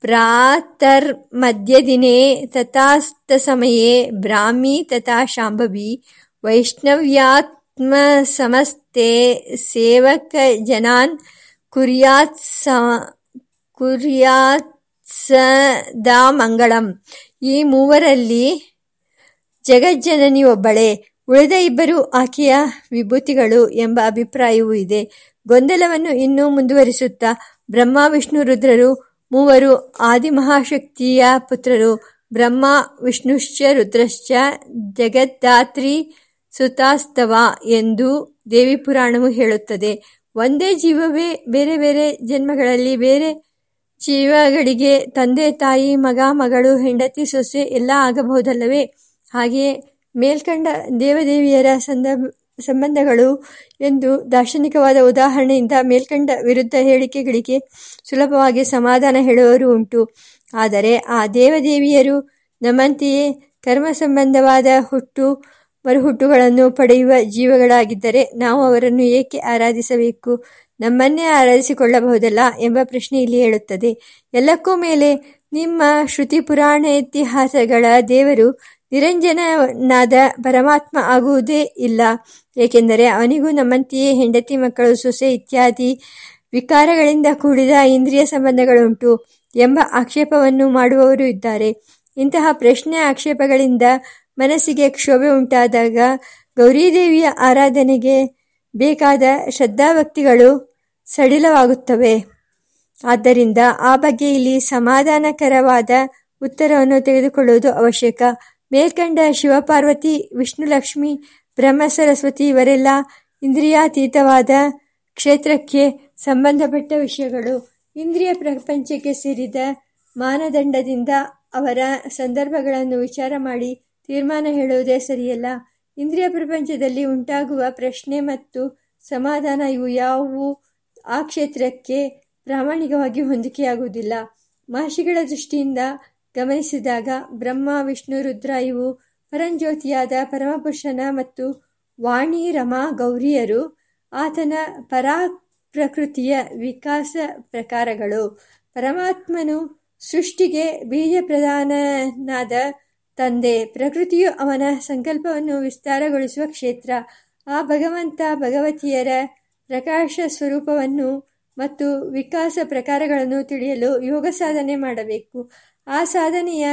ಪ್ರಾತರ್ ಮಧ್ಯದಿನೇ ತಥಾಸ್ತ ಸಮಯೇ ಬ್ರಾಹ್ಮಿ ತಥಾ ಶಾಂಭವಿ ವೈಷ್ಣವ್ಯಾತ್ಮಸಮಸ್ತೆ ಸೇವಕಜನಾನ್ ಕುರ್ಯಾತ್ ಕುರಿಯಾತ್ಸ ಸದಾ ಮಂಗಳಂ ಈ ಮೂವರಲ್ಲಿ ಜಗಜ್ಜನನಿ ಒಬ್ಬಳೆ ಉಳಿದ ಇಬ್ಬರು ಆಕೆಯ ವಿಭೂತಿಗಳು ಎಂಬ ಅಭಿಪ್ರಾಯವೂ ಇದೆ. ಗೊಂದಲವನ್ನು ಇನ್ನೂ ಮುಂದುವರಿಸುತ್ತಾ ಬ್ರಹ್ಮ, ವಿಷ್ಣು, ರುದ್ರರು ಮೂವರು ಆದಿಮಹಾಶಕ್ತಿಯ ಪುತ್ರರು. ಬ್ರಹ್ಮ, ವಿಷ್ಣುಶ್ಚ, ರುದ್ರಶ್ಚ ಜಗದ್ದಾತ್ರಿ ಸುತಾಸ್ತವ ಎಂದು ದೇವಿ ಪುರಾಣವು ಹೇಳುತ್ತದೆ. ಒಂದೇ ಜೀವವೇ ಬೇರೆ ಬೇರೆ ಜನ್ಮಗಳಲ್ಲಿ ಬೇರೆ ಜೀವಗಳಿಗೆ ತಂದೆ, ತಾಯಿ, ಮಗ, ಮಗಳು, ಹೆಂಡತಿ, ಸೊಸೆ ಎಲ್ಲ ಆಗಬಹುದಲ್ಲವೇ? ಹಾಗೆಯೇ ಮೇಲ್ಕಂಡ ದೇವದೇವಿಯರ ಸಂದ, ಸಂಬಂಧಗಳು ಎಂದು ದಾರ್ಶನಿಕವಾದ ಉದಾಹರಣೆಯಿಂದ ಮೇಲ್ಕಂಡ ವಿರುದ್ಧ ಹೇಳಿಕೆಗಳಿಗೆ ಸುಲಭವಾಗಿ ಸಮಾಧಾನ ಹೇಳುವವರು ಉಂಟು. ಆದರೆ ಆ ದೇವದೇವಿಯರು ನಮ್ಮಂತೆಯೇ ಕರ್ಮ ಸಂಬಂಧವಾದ ಹುಟ್ಟು ಮರುಹುಟ್ಟುಗಳನ್ನು ಪಡೆಯುವ ಜೀವಗಳಾಗಿದ್ದರೆ ನಾವು ಅವರನ್ನು ಏಕೆ ಆರಾಧಿಸಬೇಕು? ನಮ್ಮನ್ನೇ ಆರಾಧಿಸಿಕೊಳ್ಳಬಹುದಲ್ಲ ಎಂಬ ಪ್ರಶ್ನೆ ಇಲ್ಲಿ ಹೇಳುತ್ತದೆ. ಎಲ್ಲಕ್ಕೂ ಮೇಲೆ ನಿಮ್ಮ ಶ್ರುತಿ ಪುರಾಣ ಇತಿಹಾಸಗಳ ದೇವರು ನಿರಂಜನನಾದ ಪರಮಾತ್ಮ ಆಗುವುದೇ ಇಲ್ಲ. ಏಕೆಂದರೆ ಅವನಿಗೂ ನಮ್ಮಂತೆಯೇ ಹೆಂಡತಿ ಮಕ್ಕಳು, ಸೊಸೆ ಇತ್ಯಾದಿ ವಿಕಾರಗಳಿಂದ ಕೂಡಿದ ಇಂದ್ರಿಯ ಸಂಬಂಧಗಳುಂಟು ಎಂಬ ಆಕ್ಷೇಪವನ್ನು ಮಾಡುವವರು ಇದ್ದಾರೆ. ಇಂತಹ ಪ್ರಶ್ನೆ ಆಕ್ಷೇಪಗಳಿಂದ ಮನಸ್ಸಿಗೆ ಕ್ಷೋಭೆ ಉಂಟಾದಾಗ ಗೌರೀದೇವಿಯ ಆರಾಧನೆಗೆ ಬೇಕಾದ ಶ್ರದ್ಧಾಭಕ್ತಿಗಳು ಸಡಿಲವಾಗುತ್ತವೆ. ಆದ್ದರಿಂದ ಆ ಬಗ್ಗೆ ಇಲ್ಲಿ ಸಮಾಧಾನಕರವಾದ ಉತ್ತರವನ್ನು ತೆಗೆದುಕೊಳ್ಳುವುದು ಅವಶ್ಯಕ. ಮೇಲ್ಕಂಡ ಶಿವಪಾರ್ವತಿ, ವಿಷ್ಣುಲಕ್ಷ್ಮಿ ಬ್ರಹ್ಮ ಸರಸ್ವತಿ ಇವರೆಲ್ಲ ಇಂದ್ರಿಯಾತೀತವಾದ ಕ್ಷೇತ್ರಕ್ಕೆ ಸಂಬಂಧಪಟ್ಟ ವಿಷಯಗಳು. ಇಂದ್ರಿಯ ಪ್ರಪಂಚಕ್ಕೆ ಸೇರಿದ ಮಾನದಂಡದಿಂದ ಅವರ ಸಂದರ್ಭಗಳನ್ನು ವಿಚಾರ ಮಾಡಿ ತೀರ್ಮಾನ ಹೇಳುವುದೇ ಸರಿಯಲ್ಲ. ಇಂದ್ರಿಯ ಪ್ರಪಂಚದಲ್ಲಿ ಉಂಟಾಗುವ ಪ್ರಶ್ನೆ ಮತ್ತು ಸಮಾಧಾನ ಇವು ಯಾವುವು? ಆ ಕ್ಷೇತ್ರಕ್ಕೆ ಪ್ರಾಮಾಣಿಕವಾಗಿ ಹೊಂದಿಕೆಯಾಗುವುದಿಲ್ಲ. ಮಹರ್ಷಿಗಳ ದೃಷ್ಟಿಯಿಂದ ಗಮನಿಸಿದಾಗ ಬ್ರಹ್ಮ, ವಿಷ್ಣು, ರುದ್ರ ಇವು ಪರಂಜ್ಯೋತಿಯಾದ ಪರಮಪುರುಷನ ಮತ್ತು ವಾಣಿ, ರಮಾ, ಗೌರಿಯರು ಆತನ ಪರಾ ಪ್ರಕೃತಿಯ ವಿಕಾಸ ಪ್ರಕಾರಗಳು. ಪರಮಾತ್ಮನು ಸೃಷ್ಟಿಗೆ ಬೀಜ ಪ್ರಧಾನನಾದ ತಂದೆ, ಪ್ರಕೃತಿಯು ಅವನ ಸಂಕಲ್ಪವನ್ನು ವಿಸ್ತಾರಗೊಳಿಸುವ ಕ್ಷೇತ್ರ. ಆ ಭಗವಂತ ಭಗವತಿಯರ ಪ್ರಕಾಶ ಸ್ವರೂಪವನ್ನು ಮತ್ತು ವಿಕಾಸ ಪ್ರಕಾರಗಳನ್ನು ತಿಳಿಯಲು ಯೋಗ ಸಾಧನೆ ಮಾಡಬೇಕು. ಆ ಸಾಧನೆಯ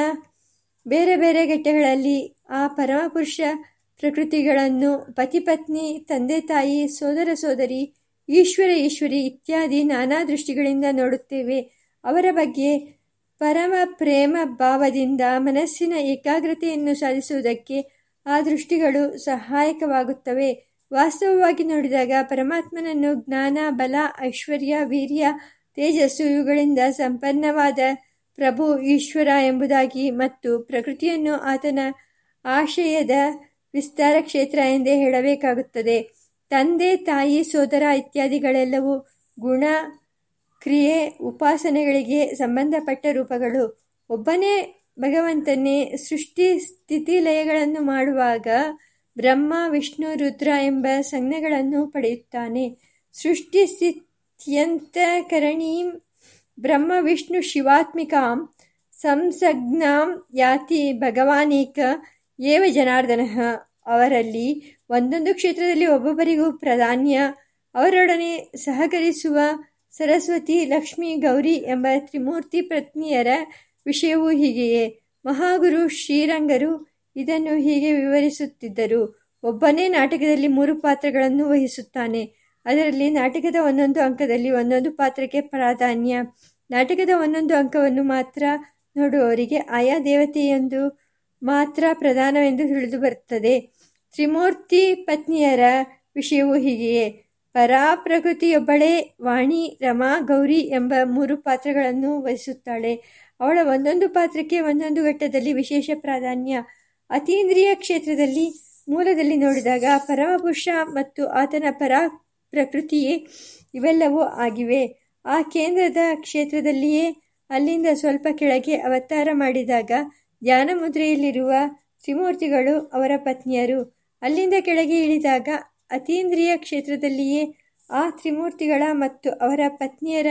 ಬೇರೆ ಬೇರೆ ಘಟ್ಟಗಳಲ್ಲಿ ಆ ಪರಮಪುರುಷ ಪ್ರಕೃತಿಗಳನ್ನು ಪತಿಪತ್ನಿ ತಂದೆ ತಾಯಿ, ಸೋದರ ಸೋದರಿ, ಈಶ್ವರ ಈಶ್ವರಿ ಇತ್ಯಾದಿ ನಾನಾ ದೃಷ್ಟಿಗಳಿಂದ ನೋಡುತ್ತೇವೆ. ಅವರ ಬಗ್ಗೆ ಪರಮ ಪ್ರೇಮ ಭಾವದಿಂದ ಮನಸ್ಸಿನ ಏಕಾಗ್ರತೆಯನ್ನು ಸಾಧಿಸುವುದಕ್ಕೆ ಆ ದೃಷ್ಟಿಗಳು ಸಹಾಯಕವಾಗುತ್ತವೆ. ವಾಸ್ತವವಾಗಿ ನೋಡಿದಾಗ ಪರಮಾತ್ಮನನ್ನು ಜ್ಞಾನ, ಬಲ, ಐಶ್ವರ್ಯ, ವೀರ್ಯ, ತೇಜಸ್ಸು ಇವುಗಳಿಂದ ಸಂಪನ್ನವಾದ ಪ್ರಭು, ಈಶ್ವರ ಎಂಬುದಾಗಿ ಮತ್ತು ಪ್ರಕೃತಿಯನ್ನು ಆತನ ಆಶಯದ ವಿಸ್ತಾರ ಕ್ಷೇತ್ರ ಎಂದೇ ಹೇಳಬೇಕಾಗುತ್ತದೆ. ತಂದೆ, ತಾಯಿ, ಸೋದರ ಇತ್ಯಾದಿಗಳೆಲ್ಲವೂ ಗುಣ ಕ್ರಿಯೆ ಉಪಾಸನೆಗಳಿಗೆ ಸಂಬಂಧಪಟ್ಟ ರೂಪಗಳು. ಒಬ್ಬನೇ ಭಗವಂತನೇ ಸೃಷ್ಟಿ ಸ್ಥಿತಿ ಲಯಗಳನ್ನು ಮಾಡುವಾಗ ಬ್ರಹ್ಮ, ವಿಷ್ಣು, ರುದ್ರ ಎಂಬ ಸಂಜ್ಞೆಗಳನ್ನು ಪಡೆಯುತ್ತಾನೆ. ಸೃಷ್ಟಿ ಸ್ಥಿತ್ಯಂತಕರಣೀಂ ಬ್ರಹ್ಮ, ವಿಷ್ಣು, ಶಿವಾತ್ಮಿಕಾಂ ಸಂಸಜ್ಞಾಂ ಯಾತಿ ಭಗವಾನೇಕ ಏವ ಜನಾರ್ದನ. ಅವರಲ್ಲಿ ಒಂದೊಂದು ಕ್ಷೇತ್ರದಲ್ಲಿ ಒಬ್ಬೊಬ್ಬರಿಗೂ ಪ್ರಾಧಾನ್ಯ. ಅವರೊಡನೆ ಸಹಕರಿಸುವ ಸರಸ್ವತಿ, ಲಕ್ಷ್ಮಿ, ಗೌರಿ ಎಂಬ ತ್ರಿಮೂರ್ತಿ ಪತ್ನಿಯರ ವಿಷಯವೂ ಹೀಗೆಯೇ. ಮಹಾಗುರು ಶ್ರೀರಂಗರು ಇದನ್ನು ಹೀಗೆ ವಿವರಿಸುತ್ತಿದ್ದರು. ಒಬ್ಬನೇ ನಾಟಕದಲ್ಲಿ ಮೂರು ಪಾತ್ರಗಳನ್ನು ವಹಿಸುತ್ತಾನೆ. ಅದರಲ್ಲಿ ನಾಟಕದ ಒಂದೊಂದು ಅಂಕದಲ್ಲಿ ಒಂದೊಂದು ಪಾತ್ರಕ್ಕೆ ಪ್ರಾಧಾನ್ಯ. ನಾಟಕದ ಒಂದೊಂದು ಅಂಕವನ್ನು ಮಾತ್ರ ನೋಡುವವರಿಗೆ ಆಯಾ ದೇವತೆಯೊಂದು ಮಾತ್ರ ಪ್ರಧಾನವೆಂದು ತಿಳಿದು ಬರುತ್ತದೆ. ತ್ರಿಮೂರ್ತಿ ಪತ್ನಿಯರ ವಿಷಯವೂ ಹೀಗೆಯೇ. ಪರಾಪ್ರಕೃತಿಯೊಬ್ಬಳೇ ವಾಣಿ ರಮಾ ಗೌರಿ ಎಂಬ ಮೂರು ಪಾತ್ರಗಳನ್ನು ವಹಿಸುತ್ತಾಳೆ. ಅವಳ ಒಂದೊಂದು ಪಾತ್ರಕ್ಕೆ ಒಂದೊಂದು ಘಟ್ಟದಲ್ಲಿ ವಿಶೇಷ ಪ್ರಾಧಾನ್ಯ. ಅತೀಂದ್ರಿಯ ಕ್ಷೇತ್ರದಲ್ಲಿ ಮೂಲದಲ್ಲಿ ನೋಡಿದಾಗ ಪರಮಪುರುಷ ಮತ್ತು ಆತನ ಪರ ಪ್ರಕೃತಿಯೇ ಇವೆಲ್ಲವೂ ಆಗಿವೆ. ಆ ಕೇಂದ್ರದ ಕ್ಷೇತ್ರದಲ್ಲಿಯೇ ಅಲ್ಲಿಂದ ಸ್ವಲ್ಪ ಕೆಳಗೆ ಅವತಾರ ಮಾಡಿದಾಗ ಧ್ಯಾನ ಮುದ್ರೆಯಲ್ಲಿರುವ ತ್ರಿಮೂರ್ತಿಗಳು ಅವರ ಪತ್ನಿಯರು. ಅಲ್ಲಿಂದ ಕೆಳಗೆ ಇಳಿದಾಗ ಅತೀಂದ್ರಿಯ ಕ್ಷೇತ್ರದಲ್ಲಿಯೇ ಆ ತ್ರಿಮೂರ್ತಿಗಳ ಮತ್ತು ಅವರ ಪತ್ನಿಯರ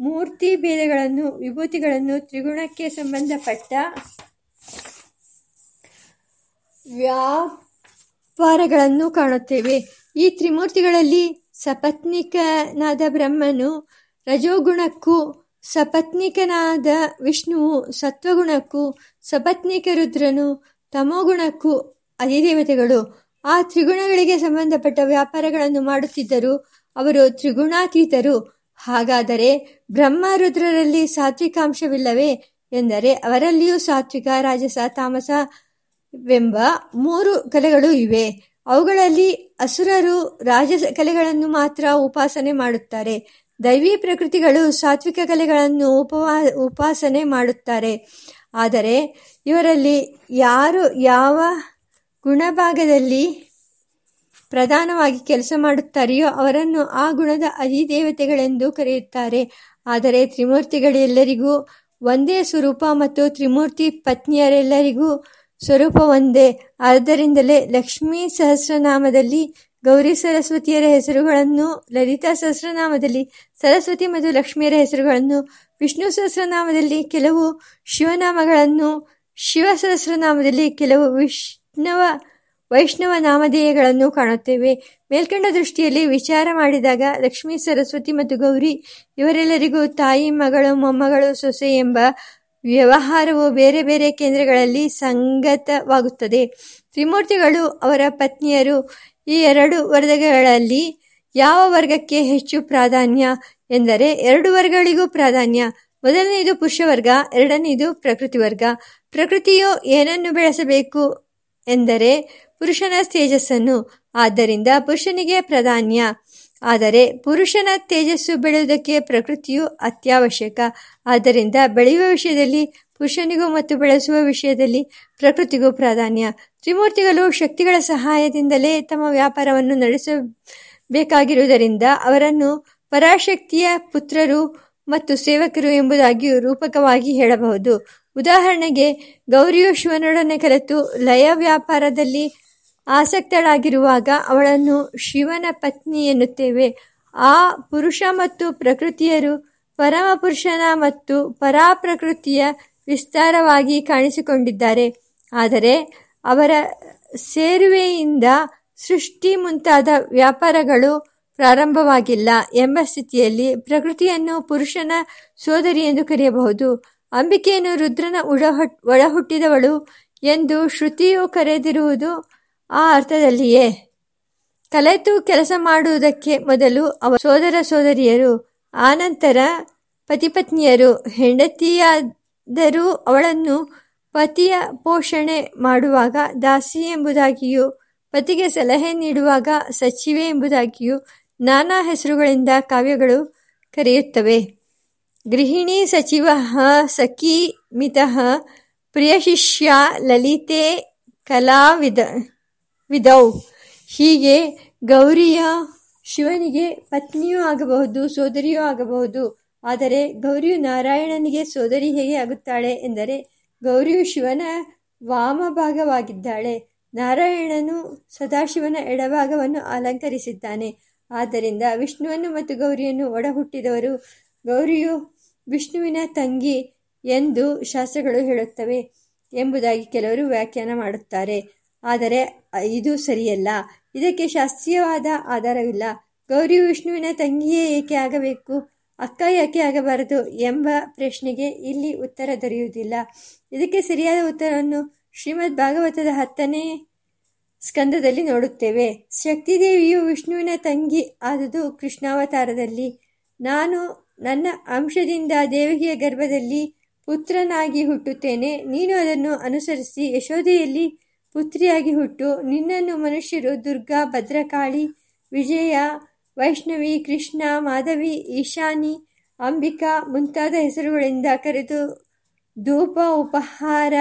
ಮೂರ್ತಿ ಭೇದಗಳನ್ನು, ವಿಭೂತಿಗಳನ್ನು ತ್ರಿಗುಣಕ್ಕೆ ಸಂಬಂಧಪಟ್ಟ ವ್ಯಾಪಾರಗಳನ್ನು ಕಾಣುತ್ತೇವೆ. ಈ ತ್ರಿಮೂರ್ತಿಗಳಲ್ಲಿ ಸಪತ್ನಿಕನಾದ ಬ್ರಹ್ಮನು, ರಜೋಗುಣಕ್ಕೂ ಸಪತ್ನಿಕನಾದ ವಿಷ್ಣುವು ಸತ್ವಗುಣಕ್ಕೂ, ಸಪತ್ನಿಕ ರುದ್ರನು ತಮೋಗುಣಕ್ಕೂ ಅಧಿದೇವತೆಗಳು. ಆ ತ್ರಿಗುಣಗಳಿಗೆ ಸಂಬಂಧಪಟ್ಟ ವ್ಯಾಪಾರಗಳನ್ನು ಮಾಡುತ್ತಿದ್ದರು. ಅವರು ತ್ರಿಗುಣಾತೀತರು. ಹಾಗಾದರೆ ಬ್ರಹ್ಮ ರುದ್ರರಲ್ಲಿ ಸಾತ್ವಿಕಾಂಶವಿಲ್ಲವೇ? ಎಂದರೆ ಅವರಲ್ಲಿಯೂ ಸಾತ್ವಿಕ, ರಾಜಸ ತಾಮಸವೆಂಬ ಮೂರು ಕಲೆಗಳು ಇವೆ. ಅವುಗಳಲ್ಲಿ ಅಸುರರು ರಾಜಸ ಕಲೆಗಳನ್ನು ಮಾತ್ರ ಉಪಾಸನೆ ಮಾಡುತ್ತಾರೆ. ದೈವಿ ಪ್ರಕೃತಿಗಳು ಸಾತ್ವಿಕ ಕಲೆಗಳನ್ನು ಉಪವಾ, ಉಪಾಸನೆ ಮಾಡುತ್ತಾರೆ. ಆದರೆ ಇವರಲ್ಲಿ ಯಾರು ಯಾವ ಗುಣಭಾಗದಲ್ಲಿ ಪ್ರಧಾನವಾಗಿ ಕೆಲಸ ಮಾಡುತ್ತಾರೆಯೋ ಅವರನ್ನು ಆ ಗುಣದ ಅಧಿದೇವತೆಗಳೆಂದು ಕರೆಯುತ್ತಾರೆ. ಆದರೆ ತ್ರಿಮೂರ್ತಿಗಳೆಲ್ಲರಿಗೂ ಒಂದೇ ಸ್ವರೂಪ ಮತ್ತು ತ್ರಿಮೂರ್ತಿ ಪತ್ನಿಯರೆಲ್ಲರಿಗೂ ಸ್ವರೂಪ ಒಂದೇ. ಆದ್ದರಿಂದಲೇ ಲಕ್ಷ್ಮೀ ಸಹಸ್ರನಾಮದಲ್ಲಿ ಗೌರಿ ಸರಸ್ವತಿಯರ ಹೆಸರುಗಳನ್ನು, ಲಲಿತಾ ಸಹಸ್ರನಾಮದಲ್ಲಿ ಸರಸ್ವತಿ ಮತ್ತು ಲಕ್ಷ್ಮಿಯರ ಹೆಸರುಗಳನ್ನು, ವಿಷ್ಣು ಸಹಸ್ರನಾಮದಲ್ಲಿ ಕೆಲವು ಶಿವನಾಮಗಳನ್ನು, ಶಿವ ಸಹಸ್ರನಾಮದಲ್ಲಿ ಕೆಲವು ವಿಷ್ಣುವ, ವೈಷ್ಣವ ನಾಮಧೇಯಗಳನ್ನು ಕಾಣುತ್ತೇವೆ. ಮೇಲ್ಕಂಡ ದೃಷ್ಟಿಯಲ್ಲಿ ವಿಚಾರ ಮಾಡಿದಾಗ ಲಕ್ಷ್ಮೀ, ಸರಸ್ವತಿ ಮತ್ತು ಗೌರಿ ಇವರೆಲ್ಲರಿಗೂ ತಾಯಿ, ಮಗಳು, ಮೊಮ್ಮಗಳು, ಸೊಸೆ ಎಂಬ ವ್ಯವಹಾರವು ಬೇರೆ ಬೇರೆ ಕೇಂದ್ರಗಳಲ್ಲಿ ಸಂಗತವಾಗುತ್ತದೆ. ತ್ರಿಮೂರ್ತಿಗಳು ಅವರ ಪತ್ನಿಯರು ಈ ಎರಡು ವರ್ಗಗಳಲ್ಲಿ ಯಾವ ವರ್ಗಕ್ಕೆ ಹೆಚ್ಚು ಪ್ರಾಧಾನ್ಯ ಎಂದರೆ ಎರಡು ವರ್ಗಗಳಿಗೂ ಪ್ರಾಧಾನ್ಯ. ಮೊದಲನೆಯದು ಪುರುಷ ವರ್ಗ, ಎರಡನೆಯದು ಪ್ರಕೃತಿ ವರ್ಗ. ಪ್ರಕೃತಿಯು ಏನನ್ನು ಬೆಳೆಸಬೇಕು? ಎಂದರೆ ಪುರುಷನ ತೇಜಸ್ಸನ್ನು, ಆದ್ದರಿಂದ ಪುರುಷನಿಗೆ ಪ್ರಾಧಾನ್ಯ. ಆದರೆ ಪುರುಷನ ತೇಜಸ್ಸು ಬೆಳೆಯುವುದಕ್ಕೆ ಪ್ರಕೃತಿಯು ಅತ್ಯವಶ್ಯಕ. ಆದ್ದರಿಂದ ಬೆಳೆಯುವ ವಿಷಯದಲ್ಲಿ, ಪುರುಷನಿಗೂ ಮತ್ತು ಬೆಳೆಸುವ ವಿಷಯದಲ್ಲಿ ಪ್ರಕೃತಿಗೂ ಪ್ರಾಧಾನ್ಯ. ತ್ರಿಮೂರ್ತಿಗಳು ಶಕ್ತಿಗಳ ಸಹಾಯದಿಂದಲೇ ತಮ್ಮ ವ್ಯಾಪಾರವನ್ನು ನಡೆಸಬೇಕಾಗಿರುವುದರಿಂದ ಅವರನ್ನು ಪರಾಶಕ್ತಿಯ ಪುತ್ರರು ಮತ್ತು ಸೇವಕರು ಎಂಬುದಾಗಿ ರೂಪಕವಾಗಿ ಹೇಳಬಹುದು. ಉದಾಹರಣೆಗೆ ಗೌರಿಯು ಶಿವನೊಡನೆ ಕರೆತು ಲಯ ವ್ಯಾಪಾರದಲ್ಲಿ ಆಸಕ್ತಳಾಗಿರುವಾಗ ಅವಳನ್ನು ಶಿವನ ಪತ್ನಿ ಎನ್ನುತ್ತೇವೆ. ಆ ಪುರುಷ ಮತ್ತು ಪ್ರಕೃತಿಯರು ಪರಮಪುರುಷನ ಮತ್ತು ಪರಾಪ್ರಕೃತಿಯ ವಿಸ್ತಾರವಾಗಿ ಕಾಣಿಸಿಕೊಂಡಿದ್ದಾರೆ. ಆದರೆ ಅವರ ಸೇರುವೆಯಿಂದ ಸೃಷ್ಟಿ ಮುಂತಾದ ವ್ಯಾಪಾರಗಳು ಪ್ರಾರಂಭವಾಗಿಲ್ಲ ಎಂಬ ಸ್ಥಿತಿಯಲ್ಲಿ ಪ್ರಕೃತಿಯನ್ನು ಪುರುಷನ ಸೋದರಿ ಎಂದು ಕರೆಯಬಹುದು. ಅಂಬಿಕೆಯನ್ನು ರುದ್ರನ ಒಳ ಒಳಹುಟ್ಟಿದವಳು ಎಂದು ಶ್ರುತಿಯು ಕರೆದಿರುವುದು ಆ ಅರ್ಥದಲ್ಲಿಯೇ. ಕಲೆತು ಕೆಲಸ ಮಾಡುವುದಕ್ಕೆ ಮೊದಲು ಅವ ಸೋದರ ಸೋದರಿಯರು ಆನಂತರ ಪತಿಪತ್ನಿಯರು, ಹೆಂಡತಿಯಾದರೂ ಅವಳನ್ನು ಪತಿಯ ಪೋಷಣೆ ಮಾಡುವಾಗ ದಾಸಿ ಎಂಬುದಾಗಿಯೂ, ಪತಿಗೆ ಸಲಹೆ ನೀಡುವಾಗ ಸಚಿವೆ ಎಂಬುದಾಗಿಯೂ ನಾನಾ ಹೆಸರುಗಳಿಂದ ಕಾವ್ಯಗಳು ಕರೆಯುತ್ತವೆ. ಗೃಹಿಣಿ ಸಚಿವ ಸಖಿ ಮಿತಃ ಪ್ರಿಯಶಿಷ್ಯ ಲಲಿತೆ ಕಲಾವಿದ ವಿಧೌ. ಹೀಗೆ ಗೌರಿಯ ಶಿವನಿಗೆ ಪತ್ನಿಯೂ ಆಗಬಹುದು, ಸೋದರಿಯೂ ಆಗಬಹುದು. ಆದರೆ ಗೌರಿಯು ನಾರಾಯಣನಿಗೆ ಸೋದರಿ ಹೇಗೆ ಆಗುತ್ತಾಳೆ ಎಂದರೆ ಗೌರಿಯು ಶಿವನ ವಾಮಭಾಗವಾಗಿದ್ದಾಳೆ. ನಾರಾಯಣನು ಸದಾಶಿವನ ಎಡಭಾಗವನ್ನು ಅಲಂಕರಿಸಿದ್ದಾನೆ. ಆದ್ದರಿಂದ ವಿಷ್ಣುವನ್ನು ಮತ್ತು ಗೌರಿಯನ್ನು ಒಡಹುಟ್ಟಿದವರು ಗೌರಿಯು ವಿಷ್ಣುವಿನ ತಂಗಿ ಎಂದು ಶಾಸ್ತ್ರಗಳು ಹೇಳುತ್ತವೆ ಎಂಬುದಾಗಿ ಕೆಲವರು ವ್ಯಾಖ್ಯಾನ ಮಾಡುತ್ತಾರೆ. ಆದರೆ ಇದು ಸರಿಯಲ್ಲ. ಇದಕ್ಕೆ ಶಾಸ್ತ್ರೀಯವಾದ ಆಧಾರವಿಲ್ಲ. ಗೌರಿ ವಿಷ್ಣುವಿನ ತಂಗಿಯೇ ಏಕೆ ಆಗಬೇಕು? ಅಕ್ಕ ಯಾಕೆ ಆಗಬಾರದು ಎಂಬ ಪ್ರಶ್ನೆಗೆ ಇಲ್ಲಿ ಉತ್ತರ ದೊರೆಯುವುದಿಲ್ಲ. ಇದಕ್ಕೆ ಸರಿಯಾದ ಉತ್ತರವನ್ನು ಶ್ರೀಮದ್ ಭಾಗವತದ ಹತ್ತನೇ ಸ್ಕಂದದಲ್ಲಿ ನೋಡುತ್ತೇವೆ. ಶಕ್ತಿದೇವಿಯು ವಿಷ್ಣುವಿನ ತಂಗಿ ಆದುದು ಕೃಷ್ಣಾವತಾರದಲ್ಲಿ. ನಾನು ನನ್ನ ಅಂಶದಿಂದ ದೇವಿಯ ಗರ್ಭದಲ್ಲಿ ಪುತ್ರನಾಗಿ ಹುಟ್ಟುತ್ತೇನೆ. ನೀನು ಅದನ್ನು ಅನುಸರಿಸಿ ಯಶೋದೆಯಲ್ಲಿ ಪುತ್ರಿಯಾಗಿ ಹುಟ್ಟು. ನಿನ್ನನ್ನು ಮನುಷ್ಯರು ದುರ್ಗಾ, ಭದ್ರಕಾಳಿ, ವಿಜಯ, ವೈಷ್ಣವಿ, ಕೃಷ್ಣ, ಮಾಧವಿ, ಈಶಾನಿ, ಅಂಬಿಕಾ ಮುಂತಾದ ಹೆಸರುಗಳಿಂದ ಕರೆದು ಧೂಪ, ಉಪಹಾರ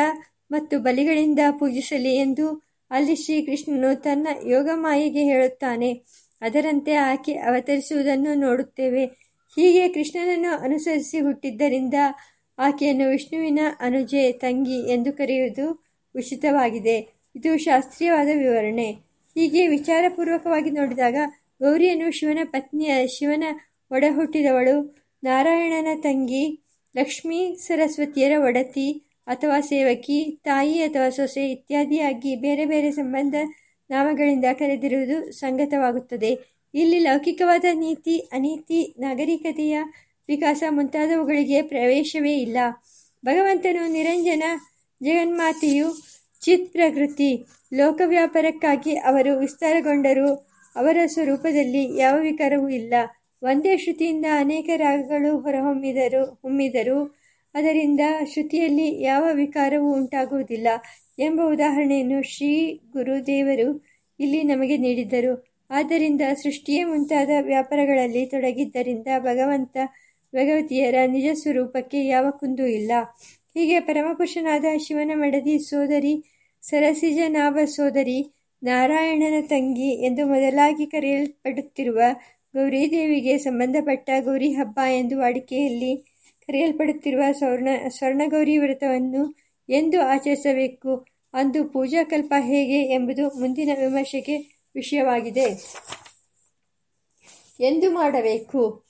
ಮತ್ತು ಬಲಿಗಳಿಂದ ಪೂಜಿಸಲಿ ಎಂದು ಅಲ್ಲಿ ಶ್ರೀಕೃಷ್ಣನು ತನ್ನ ಯೋಗಮಾಯೆಗೆ ಹೇಳುತ್ತಾನೆ. ಅದರಂತೆ ಆಕೆ ಅವತರಿಸುವುದನ್ನು ನೋಡುತ್ತೇವೆ. ಹೀಗೆ ಕೃಷ್ಣನನ್ನು ಅನುಸರಿಸಿ ಹುಟ್ಟಿದ್ದರಿಂದ ಆಕೆಯನ್ನು ವಿಷ್ಣುವಿನ ಅನುಜೆ ತಂಗಿ ಎಂದು ಕರೆಯುವುದು ಉಚಿತವಾಗಿದೆ. ಇದು ಶಾಸ್ತ್ರೀಯವಾದ ವಿವರಣೆ. ಹೀಗೆ ವಿಚಾರಪೂರ್ವಕವಾಗಿ ನೋಡಿದಾಗ ಗೌರಿಯನ್ನು ಶಿವನ ಪತ್ನಿಯ ಶಿವನ ಒಡ ಹುಟ್ಟಿದವಳು ನಾರಾಯಣನ ತಂಗಿ ಲಕ್ಷ್ಮೀ ಸರಸ್ವತಿಯರ ಒಡತಿ ಅಥವಾ ಸೇವಕಿ, ತಾಯಿ ಅಥವಾ ಸೊಸೆ ಇತ್ಯಾದಿಯಾಗಿ ಬೇರೆ ಬೇರೆ ಸಂಬಂಧ ನಾಮಗಳಿಂದ ಕರೆದಿರುವುದು ಸಂಗತವಾಗುತ್ತದೆ. ಇಲ್ಲಿ ಲೌಕಿಕವಾದ ನೀತಿ, ಅನೀತಿ, ನಾಗರಿಕತೆಯ ವಿಕಾಸ ಮುಂತಾದವುಗಳಿಗೆ ಪ್ರವೇಶವೇ ಇಲ್ಲ. ಭಗವಂತನು ನಿರಂಜನ ಜಗನ್ಮಾತೆಯು ಚಿತ್ ಪ್ರಕೃತಿ ಲೋಕವ್ಯಾಪಾರಕ್ಕಾಗಿ ಅವರು ವಿಸ್ತಾರಗೊಂಡರೂ ಅವರ ಸ್ವರೂಪದಲ್ಲಿ ಯಾವ ವಿಕಾರವೂ ಇಲ್ಲ. ಒಂದೇ ಶ್ರುತಿಯಿಂದ ಅನೇಕ ರಾಗಗಳು ಹೊರಹೊಮ್ಮಿದರು, ಹೊಮ್ಮಿದರು ಅದರಿಂದ ಶ್ರುತಿಯಲ್ಲಿ ಯಾವ ವಿಕಾರವೂ ಉಂಟಾಗುವುದಿಲ್ಲ ಎಂಬ ಉದಾಹರಣೆಯನ್ನು ಶ್ರೀ ಗುರುದೇವರು ಇಲ್ಲಿ ನಮಗೆ ನೀಡಿದ್ದರು. ಆದ್ದರಿಂದ ಸೃಷ್ಟಿಯೇ ಮುಂತಾದ ವ್ಯಾಪಾರಗಳಲ್ಲಿ ತೊಡಗಿದ್ದರಿಂದ ಭಗವಂತ ಭಗವತಿಯರ ನಿಜ ಸ್ವರೂಪಕ್ಕೆ ಯಾವ ಕುಂದೂ ಇಲ್ಲ. ಹೀಗೆ ಪರಮಪುರುಷನಾದ ಶಿವನ ಮಡದಿ ಸೋದರಿ ಸರಸಿಜನಾಭ ಸೋದರಿ ನಾರಾಯಣನ ತಂಗಿ ಎಂದು ಮೊದಲಾಗಿ ಕರೆಯಲ್ಪಡುತ್ತಿರುವ ಗೌರಿದೇವಿಗೆ ಸಂಬಂಧಪಟ್ಟ ಗೌರಿ ಹಬ್ಬ ಎಂದು ವಾಡಿಕೆಯಲ್ಲಿ ಕರೆಯಲ್ಪಡುತ್ತಿರುವ ಸ್ವರ್ಣ, ಸ್ವರ್ಣಗೌರಿ ವ್ರತವನ್ನು ಎಂದು ಆಚರಿಸಬೇಕು. ಅಂದು ಪೂಜಾಕಲ್ಪ ಹೇಗೆ ಎಂಬುದು ಮುಂದಿನ ವಿಮರ್ಶೆಗೆ ವಿಷಯವಾಗಿದೆ. ಎಂದು ಮಾಡಬೇಕು?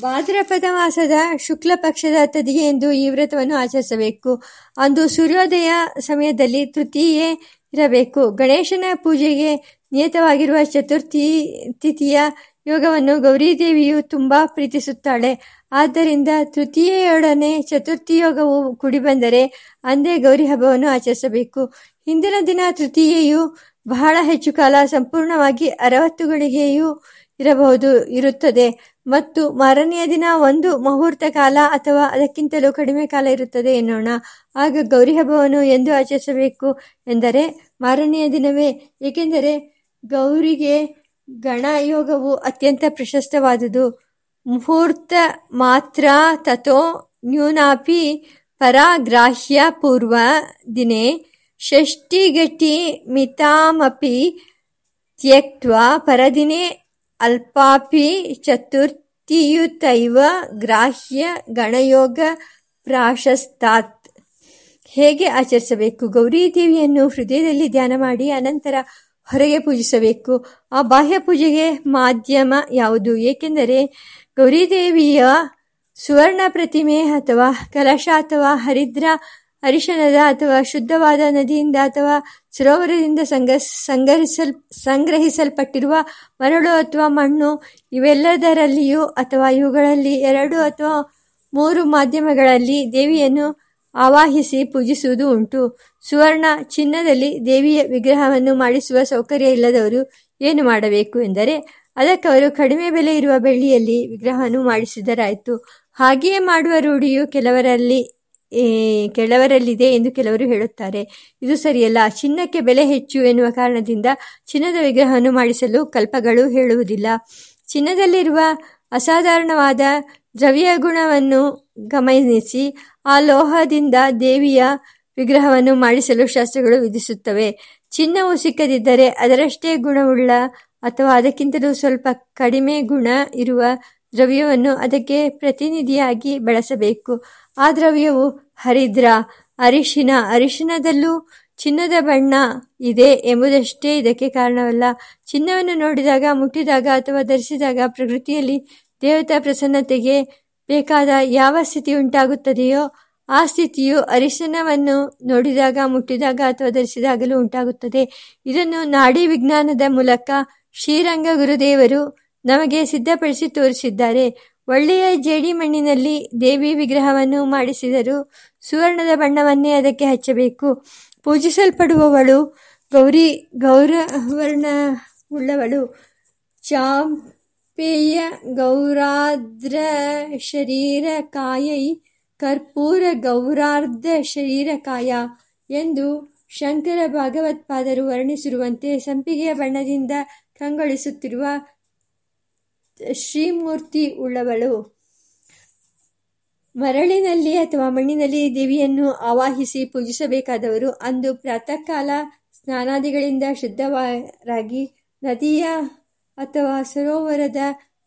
ಭಾದ್ರಪದ ಮಾಸದ ಶುಕ್ಲ ಪಕ್ಷದ ಎಂದು ಈ ವ್ರತವನ್ನು ಆಚರಿಸಬೇಕು. ಅಂದು ಸೂರ್ಯೋದಯ ಸಮಯದಲ್ಲಿ ತೃತೀಯೇ ಇರಬೇಕು. ಗಣೇಶನ ಪೂಜೆಗೆ ನಿಯತವಾಗಿರುವ ಚತುರ್ಥಿ ತಿಥಿಯ ಯೋಗವನ್ನು ಗೌರೀದೇವಿಯು ತುಂಬ ಪ್ರೀತಿಸುತ್ತಾಳೆ. ಆದ್ದರಿಂದ ತೃತೀಯೊಡನೆ ಚತುರ್ಥಿ ಯೋಗವು ಕುಡಿಬಂದರೆ ಅಂದೇ ಗೌರಿ ಹಬ್ಬವನ್ನು ಆಚರಿಸಬೇಕು. ಹಿಂದಿನ ದಿನ ತೃತೀಯೆಯು ಬಹಳ ಹೆಚ್ಚು ಕಾಲ ಸಂಪೂರ್ಣವಾಗಿ ಅರವತ್ತು ಗಳಿಗೆಯೂ ಇರಬಹುದು, ಇರುತ್ತದೆ. ಮತ್ತು ಮಾರನೆಯ ದಿನ ಒಂದು ಮುಹೂರ್ತ ಕಾಲ ಅಥವಾ ಅದಕ್ಕಿಂತಲೂ ಕಡಿಮೆ ಕಾಲ ಇರುತ್ತದೆ ಎನ್ನೋಣ. ಆಗ ಗೌರಿ ಹಬ್ಬವನ್ನು ಎಂದು ಆಚರಿಸಬೇಕು ಎಂದರೆ, ಮಾರನೆಯ ದಿನವೇ, ಏಕೆಂದರೆ ಗೌರಿಗೆ ಗಣಯೋಗವು ಅತ್ಯಂತ ಪ್ರಶಸ್ತವಾದುದು. ಮುಹೂರ್ತ ಮಾತ್ರ ತಥೋ ನ್ಯೂನಾಪಿ ಪರಾಗ್ರಾಹ್ಯ ಪೂರ್ವ ದಿನೇ ಷಷ್ಟಿಘಟಿ ಮಿತಾಮಪಿ ತ್ಯಕ್ವಾ ಪರದಿನೆ ಅಲ್ಪಾಪಿ ಚತುರ್ಥಿಯುತೈವ ಗ್ರಾಹ್ಯ ಗಣಯೋಗ ಪ್ರಾಶಸ್ತಾತ್. ಹೇಗೆ ಆಚರಿಸಬೇಕು? ಗೌರಿ ದೇವಿಯನ್ನು ಹೃದಯದಲ್ಲಿ ಧ್ಯಾನ ಮಾಡಿ, ಅನಂತರ ಹೊರಗೆ ಪೂಜಿಸಬೇಕು. ಆ ಬಾಹ್ಯ ಪೂಜೆಗೆ ಮಾಧ್ಯಮ ಯಾವುದು? ಏಕೆಂದರೆ ಗೌರಿದೇವಿಯ ಸುವರ್ಣ ಪ್ರತಿಮೆ ಅಥವಾ ಕಲಶ ಅಥವಾ ಹರಿದ್ರ ಅರಿಶನದ ಅಥವಾ ಶುದ್ಧವಾದ ನದಿಯಿಂದ ಅಥವಾ ಸರೋವರದಿಂದ ಸಂಗ ಸಂಗ್ರಹಿಸಲ್ ಸಂಗ್ರಹಿಸಲ್ಪಟ್ಟಿರುವ ಮರಳು ಅಥವಾ ಮಣ್ಣು, ಇವೆಲ್ಲದರಲ್ಲಿಯೂ ಅಥವಾ ಇವುಗಳಲ್ಲಿ ಎರಡು ಅಥವಾ ಮೂರು ಮಾಧ್ಯಮಗಳಲ್ಲಿ ದೇವಿಯನ್ನು ಆವಾಹಿಸಿ ಪೂಜಿಸುವುದು ಉಂಟು. ಸುವರ್ಣ ಚಿನ್ನದಲ್ಲಿ ದೇವಿಯ ವಿಗ್ರಹವನ್ನು ಮಾಡಿಸುವ ಸೌಕರ್ಯ ಇಲ್ಲದವರು ಏನು ಮಾಡಬೇಕು ಎಂದರೆ, ಅದಕ್ಕವರು ಕಡಿಮೆ ಬೆಲೆ ಇರುವ ಬೆಳ್ಳಿಯಲ್ಲಿ ವಿಗ್ರಹವನ್ನು ಮಾಡಿಸಿದರಾಯಿತು. ಹಾಗೆಯೇ ಮಾಡುವ ರೂಢಿಯು ಕೆಲವರಲ್ಲಿ ಕೆಲವರಲ್ಲಿದೆ ಎಂದು ಕೆಲವರು ಹೇಳುತ್ತಾರೆ. ಇದು ಸರಿಯಲ್ಲ. ಚಿನ್ನಕ್ಕೆ ಬೆಲೆ ಹೆಚ್ಚು ಎನ್ನುವ ಕಾರಣದಿಂದ ಚಿನ್ನದ ವಿಗ್ರಹವನ್ನು ಮಾಡಿಸಲು ಕಲ್ಪಗಳು ಹೇಳುವುದಿಲ್ಲ. ಚಿನ್ನದಲ್ಲಿರುವ ಅಸಾಧಾರಣವಾದ ದ್ರವ್ಯ ಗುಣವನ್ನು ಗಮನಿಸಿ, ಆ ಲೋಹದಿಂದ ದೇವಿಯ ವಿಗ್ರಹವನ್ನು ಮಾಡಿಸಲು ಶಾಸ್ತ್ರಗಳು ವಿಧಿಸುತ್ತವೆ. ಚಿನ್ನವು ಸಿಕ್ಕದಿದ್ದರೆ ಅದರಷ್ಟೇ ಗುಣವುಳ್ಳ ಅಥವಾ ಅದಕ್ಕಿಂತಲೂ ಸ್ವಲ್ಪ ಕಡಿಮೆ ಗುಣ ಇರುವ ದ್ರವ್ಯವನ್ನು ಅದಕ್ಕೆ ಪ್ರತಿನಿಧಿಯಾಗಿ ಬಳಸಬೇಕು. ಆ ದ್ರವ್ಯವು ಹರಿದ್ರ, ಅರಿಶಿನ, ಅರಿಶಿನದಲ್ಲೂ ಚಿನ್ನದ ಬಣ್ಣ ಇದೆ ಎಂಬುದಷ್ಟೇ ಇದಕ್ಕೆ ಕಾರಣವಲ್ಲ. ಚಿನ್ನವನ್ನು ನೋಡಿದಾಗ, ಮುಟ್ಟಿದಾಗ ಅಥವಾ ಧರಿಸಿದಾಗ ಪ್ರಕೃತಿಯಲ್ಲಿ ದೇವತಾ ಪ್ರಸನ್ನತೆಗೆ ಬೇಕಾದ ಯಾವ ಸ್ಥಿತಿ ಉಂಟಾಗುತ್ತದೆಯೋ ಆ ಸ್ಥಿತಿಯು ಅರಿಶಿನವನ್ನು ನೋಡಿದಾಗ, ಮುಟ್ಟಿದಾಗ ಅಥವಾ ಧರಿಸಿದಾಗಲೂ ಉಂಟಾಗುತ್ತದೆ. ಇದನ್ನು ನಾಡಿ ವಿಜ್ಞಾನದ ಮೂಲಕ ಶ್ರೀರಂಗ ಗುರುದೇವರು ನಮಗೆ ಸಿದ್ಧಪಡಿಸಿ ತೋರಿಸಿದ್ದಾರೆ. ಒಳ್ಳೆಯ ಜೇಡಿ ಮಣ್ಣಿನಲ್ಲಿ ದೇವಿ ವಿಗ್ರಹವನ್ನು ಮಾಡಿಸಿದರು ಸುವರ್ಣದ ಬಣ್ಣವನ್ನೇ ಅದಕ್ಕೆ ಹಚ್ಚಬೇಕು. ಪೂಜಿಸಲ್ಪಡುವವಳು ಗೌರಿ, ಗೌರವರ್ಣವುಳ್ಳವಳು. ಚಾಂಪೇಯ ಗೌರಾದ್ರ ಶರೀರ ಕಾಯೈ, ಕರ್ಪೂರ ಗೌರಾರ್ಧ ಶರೀರಕಾಯ ಎಂದು ಶಂಕರ ಭಾಗವತ್ಪಾದರು ವರ್ಣಿಸಿರುವಂತೆ ಸಂಪಿಗೆಯ ಬಣ್ಣದಿಂದ ಕಂಗೊಳಿಸುತ್ತಿರುವ ಶ್ರೀಮೂರ್ತಿ ಉಳ್ಳವಳು. ಮರಳಿನಲ್ಲಿ ಅಥವಾ ಮಣ್ಣಿನಲ್ಲಿ ದೇವಿಯನ್ನು ಆವಾಹಿಸಿ ಪೂಜಿಸಬೇಕಾದವರು ಅಂದು ಪ್ರಾತಃ ಕಾಲ ಸ್ನಾನಾದಿಗಳಿಂದ ಶುದ್ಧವಾರಾಗಿ ನದಿಯ ಅಥವಾ ಸರೋವರದ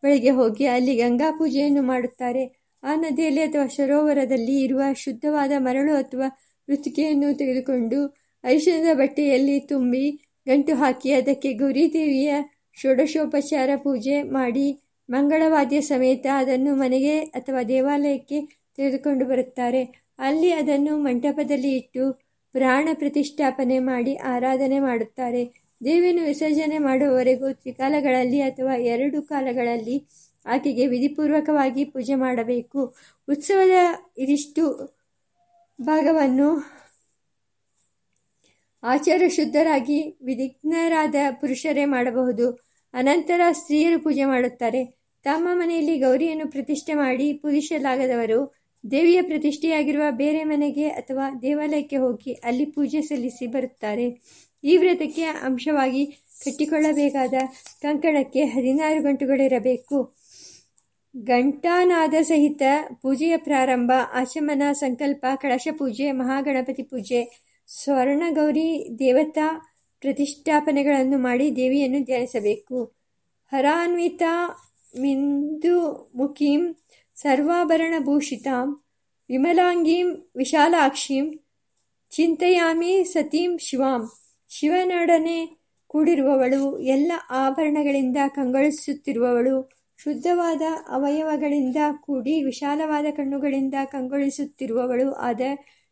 ಬಳಿಗೆ ಹೋಗಿ ಅಲ್ಲಿ ಗಂಗಾ ಪೂಜೆಯನ್ನು ಮಾಡುತ್ತಾರೆ. ಆ ನದಿಯಲ್ಲಿ ಅಥವಾ ಸರೋವರದಲ್ಲಿ ಇರುವ ಶುದ್ಧವಾದ ಮರಳು ಅಥವಾ ಮೃತಿಕೆಯನ್ನು ತೆಗೆದುಕೊಂಡು ಅರಿಶಿಣದ ಬಟ್ಟೆಯಲ್ಲಿ ತುಂಬಿ ಗಂಟು ಹಾಕಿ ಅದಕ್ಕೆ ಗೌರಿದೇವಿಯ ಷೋಡಶೋಪಚಾರ ಪೂಜೆ ಮಾಡಿ ಮಂಗಳವಾದ್ಯ ಸಮೇತ ಅದನ್ನು ಮನೆಗೆ ಅಥವಾ ದೇವಾಲಯಕ್ಕೆ ತೆಗೆದುಕೊಂಡು ಬರುತ್ತಾರೆ. ಅಲ್ಲಿ ಅದನ್ನು ಮಂಟಪದಲ್ಲಿ ಇಟ್ಟು ಪ್ರಾಣ ಪ್ರತಿಷ್ಠಾಪನೆ ಮಾಡಿ ಆರಾಧನೆ ಮಾಡುತ್ತಾರೆ. ದೇವಿಯನ್ನು ವಿಸರ್ಜನೆ ಮಾಡುವವರೆಗೂ ತ್ರಿಕಾಲಗಳಲ್ಲಿ ಅಥವಾ ಎರಡು ಕಾಲಗಳಲ್ಲಿ ಆಕೆಗೆ ವಿಧಿಪೂರ್ವಕವಾಗಿ ಪೂಜೆ ಮಾಡಬೇಕು. ಉತ್ಸವದ ಇದಿಷ್ಟು ಭಾಗವನ್ನು ಆಚಾರ ಶುದ್ಧರಾಗಿ ವಿಧಿಜ್ಞರಾದ ಪುರುಷರೇ ಮಾಡಬಹುದು. ಅನಂತರ ಸ್ತ್ರೀಯರು ಪೂಜೆ ಮಾಡುತ್ತಾರೆ. ತಮ್ಮ ಮನೆಯಲ್ಲಿ ಗೌರಿಯನ್ನು ಪ್ರತಿಷ್ಠೆ ಮಾಡಿ ಪೂಜಿಸಲಾಗದವರು ದೇವಿಯ ಪ್ರತಿಷ್ಠೆಯಾಗಿರುವ ಬೇರೆ ಮನೆಗೆ ಅಥವಾ ದೇವಾಲಯಕ್ಕೆ ಹೋಗಿ ಅಲ್ಲಿ ಪೂಜೆ ಸಲ್ಲಿಸಿ ಬರುತ್ತಾರೆ. ಈ ವ್ರತಕ್ಕೆ ಅಂಶವಾಗಿ ಕಟ್ಟಿಕೊಳ್ಳಬೇಕಾದ ಕಂಕಣಕ್ಕೆ ಹದಿನಾರು ಗಂಟುಗಳಿರಬೇಕು. ಗಂಟಾನಾದ ಸಹಿತ ಪೂಜೆಯ ಪ್ರಾರಂಭ, ಆಚಮನ, ಸಂಕಲ್ಪ, ಕಳಶ ಪೂಜೆ, ಮಹಾಗಣಪತಿ ಪೂಜೆ, ಸ್ವರ್ಣಗೌರಿ, ದೇವತಾ ಪ್ರತಿಷ್ಠಾಪನೆಗಳನ್ನು ಮಾಡಿ ದೇವಿಯನ್ನು ಧ್ಯಾನಿಸಬೇಕು. ಹರಾನ್ವಿತ ಮಿಂದು ಮುಖೀಂ ಸರ್ವಾಭರಣಭೂಷಿತಾಂ ವಿಮಲಾಂಗೀಂ ವಿಶಾಲಾಕ್ಷೀಂ ಚಿಂತೆಯಾಮಿ ಸತೀಂ ಶಿವಾಂ. ಶಿವನೊಡನೆ ಕೂಡಿರುವವಳು, ಎಲ್ಲ ಆಭರಣಗಳಿಂದ ಕಂಗೊಳಿಸುತ್ತಿರುವವಳು, ಶುದ್ಧವಾದ ಅವಯವಗಳಿಂದ ಕೂಡಿ ವಿಶಾಲವಾದ ಕಣ್ಣುಗಳಿಂದ ಕಂಗೊಳಿಸುತ್ತಿರುವವಳು ಆದ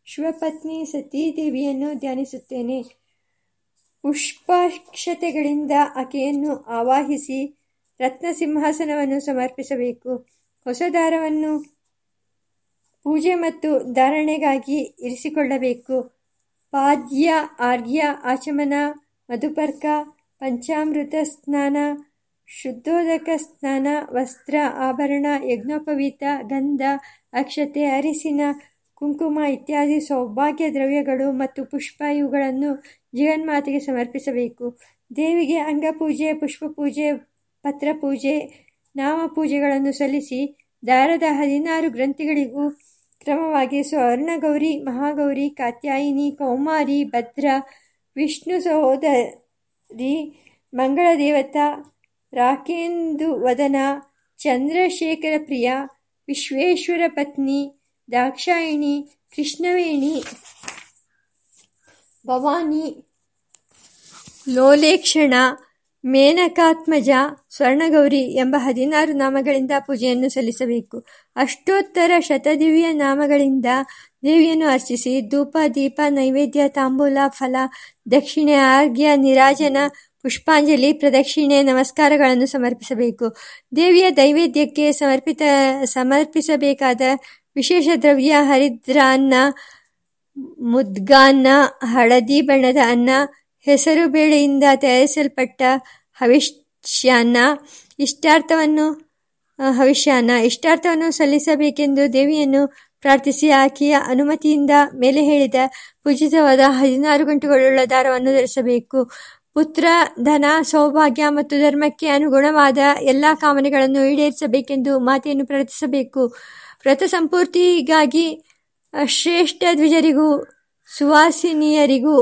ಶಿವಪತ್ನಿ ಸತೀದೇವಿಯನ್ನು ಧ್ಯಾನಿಸುತ್ತೇನೆ. ಪುಷ್ಪಾಕ್ಷತೆಗಳಿಂದ ಆಕೆಯನ್ನು ಆವಾಹಿಸಿ ರತ್ನ ಸಿಂಹಾಸನವನ್ನು ಸಮರ್ಪಿಸಬೇಕು. ಹೊಸ ದಾರವನ್ನು ಪೂಜೆ ಮತ್ತು ಧಾರಣೆಗಾಗಿ ಇರಿಸಿಕೊಳ್ಳಬೇಕು. ಪಾದ್ಯ ಆರ್ಘ್ಯ ಆಚಮನ, ಮಧುಪರ್ಕ, ಪಂಚಾಮೃತ ಸ್ನಾನ, ಶುದ್ಧೋದಕ ಸ್ನಾನ, ವಸ್ತ್ರ, ಆಭರಣ, ಯಜ್ಞೋಪವೀತ, ಗಂಧ, ಅಕ್ಷತೆ, ಅರಿಸಿನ, ಕುಂಕುಮ ಇತ್ಯಾದಿ ಸೌಭಾಗ್ಯ ದ್ರವ್ಯಗಳು ಮತ್ತು ಪುಷ್ಪ ಇವುಗಳನ್ನು ಜೀವನ್ಮಾತೆಗೆ ಸಮರ್ಪಿಸಬೇಕು. ದೇವಿಗೆ ಅಂಗಪೂಜೆ, ಪುಷ್ಪಪೂಜೆ ಪತ್ರಪೂಜೆ ನಾಮಪೂಜೆಗಳನ್ನು ಸಲ್ಲಿಸಿ ದಾರದ ಹದಿನಾರು ಗ್ರಂಥಿಗಳಿಗೂ ಕ್ರಮವಾಗಿ ಸ್ವರ್ಣಗೌರಿ, ಮಹಾಗೌರಿ, ಕಾತ್ಯಾಯಿನಿ, ಕೌಮಾರಿ, ಭದ್ರ, ವಿಷ್ಣು ಸಹೋದರಿ ಮಂಗಳ ದೇವತಾ ರಾಕೇಂದು ವದನ, ಚಂದ್ರಶೇಖರ ಪ್ರಿಯ, ವಿಶ್ವೇಶ್ವರ ಪತ್ನಿ, ದಾಕ್ಷಾಯಿಣಿ, ಕೃಷ್ಣವೇಣಿ, ಭವಾನಿ, ಲೋಲೇಕ್ಷಣ ಮೇನಕಾತ್ಮಜ ಸ್ವರ್ಣಗೌರಿ ಎಂಬ ಹದಿನಾರು ನಾಮಗಳಿಂದ ಪೂಜೆಯನ್ನು ಸಲ್ಲಿಸಬೇಕು. ಅಷ್ಟೋತ್ತರ ಶತದಿವ್ಯ ನಾಮಗಳಿಂದ ದೇವಿಯನ್ನು ಅರ್ಚಿಸಿ ಧೂಪ, ದೀಪ, ನೈವೇದ್ಯ, ತಾಂಬೂಲ, ಫಲ, ದಕ್ಷಿಣೆ, ಆರ್ಘ್ಯ, ನಿರಾಜನ, ಪುಷ್ಪಾಂಜಲಿ, ಪ್ರದಕ್ಷಿಣೆ, ನಮಸ್ಕಾರಗಳನ್ನು ಸಮರ್ಪಿಸಬೇಕು. ದೇವಿಯ ದೈವೇದ್ಯಕ್ಕೆ ಸಮರ್ಪಿತ, ಸಮರ್ಪಿಸಬೇಕಾದ ವಿಶೇಷ ದ್ರವ್ಯ ಹರಿದ್ರಾನ್ನ ಮುದ್ಗಾನ್ನ ಹಳದಿ ಬಣ್ಣದ ಅನ್ನ ಹೆಸರು ಬೇಳೆಯಿಂದ ತಯಾರಿಸಲ್ಪಟ್ಟ ಹವಿಷ್ಯಾನ್ನ ಇಷ್ಟಾರ್ಥವನ್ನು ಹವಿಷ್ಯಾನ್ನ ಇಷ್ಟಾರ್ಥವನ್ನು ಸಲ್ಲಿಸಬೇಕೆಂದು ದೇವಿಯನ್ನು ಪ್ರಾರ್ಥಿಸಿ ಆಕೆಯ ಅನುಮತಿಯಿಂದ ಮೇಲೆ ಹೇಳಿದ ಪೂಜಿತವಾದ ಹದಿನಾರು ಗಂಟುಗಳುಳ್ಳ ದಾರವನ್ನು ಧರಿಸಬೇಕು. ಪುತ್ರ, ಧನ, ಸೌಭಾಗ್ಯ ಮತ್ತು ಧರ್ಮಕ್ಕೆ ಅನುಗುಣವಾದ ಎಲ್ಲ ಕಾಮನೆಗಳನ್ನು ಈಡೇರಿಸಬೇಕೆಂದು ಮಾತೆಯನ್ನು ಪ್ರಾರ್ಥಿಸಬೇಕು. ವ್ರತ ಸಂಪೂರ್ತಿಗಾಗಿ ಶ್ರೇಷ್ಠ ದ್ವಿಜರಿಗೂ, ಸುವಾಸಿನಿಯರಿಗೂ,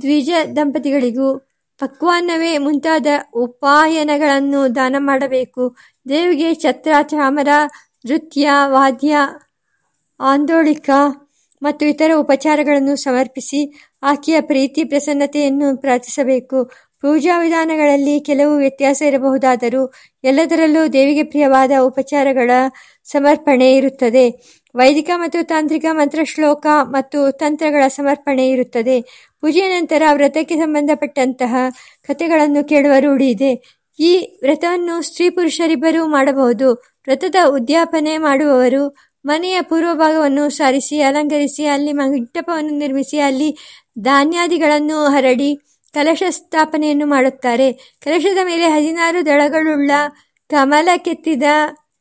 ದ್ವಿಜ ದಂಪತಿಗಳಿಗೂ ಪಕ್ವಾನ್ನವೇ ಮುಂತಾದ ಉಪಾಯನಗಳನ್ನು ದಾನ ಮಾಡಬೇಕು. ದೇವಿಗೆ ಛತ್ರ, ಚಾಮರ ನೃತ್ಯ ವಾದ್ಯ, ಆಂದೋಳಿಕ ಮತ್ತು ಇತರ ಉಪಚಾರಗಳನ್ನು ಸಮರ್ಪಿಸಿ ಆಕೆಯ ಪ್ರೀತಿ ಪ್ರಸನ್ನತೆಯನ್ನು ಪ್ರಾರ್ಥಿಸಬೇಕು. ಪೂಜಾ ವಿಧಾನಗಳಲ್ಲಿ ಕೆಲವು ವ್ಯತ್ಯಾಸ ಇರಬಹುದಾದರೂ ಎಲ್ಲದರಲ್ಲೂ ದೇವಿಗೆ ಪ್ರಿಯವಾದ ಉಪಚಾರಗಳ ಸಮರ್ಪಣೆ ಇರುತ್ತದೆ. ವೈದಿಕ ಮತ್ತು ತಾಂತ್ರಿಕ ಮಂತ್ರ ಶ್ಲೋಕ ಮತ್ತು ತಂತ್ರಗಳ ಸಮರ್ಪಣೆ ಇರುತ್ತದೆ. ಪೂಜೆಯ ನಂತರ ವ್ರತಕ್ಕೆ ಸಂಬಂಧಪಟ್ಟಂತಹ ಕಥೆಗಳನ್ನು ಕೇಳುವ ರೂಢಿ ಇದೆ. ಈ ವ್ರತವನ್ನು ಸ್ತ್ರೀ ಪುರುಷರಿಬ್ಬರೂ ಮಾಡಬಹುದು. ವ್ರತದ ಉದ್ಯಾಪನೆ ಮಾಡುವವರು ಮನೆಯ ಪೂರ್ವಭಾಗವನ್ನು ಸಾರಿಸಿ, ಅಲಂಕರಿಸಿ, ಅಲ್ಲಿ ಮಂಟಪವನ್ನು ನಿರ್ಮಿಸಿ, ಅಲ್ಲಿ ಧಾನ್ಯಾದಿಗಳನ್ನು ಹರಡಿ ಕಲಶ ಸ್ಥಾಪನೆಯನ್ನು ಮಾಡುತ್ತಾರೆ. ಕಲಶದ ಮೇಲೆ ಹದಿನಾರು ದಳಗಳುಳ್ಳ ಕಮಲ ಕೆತ್ತಿದ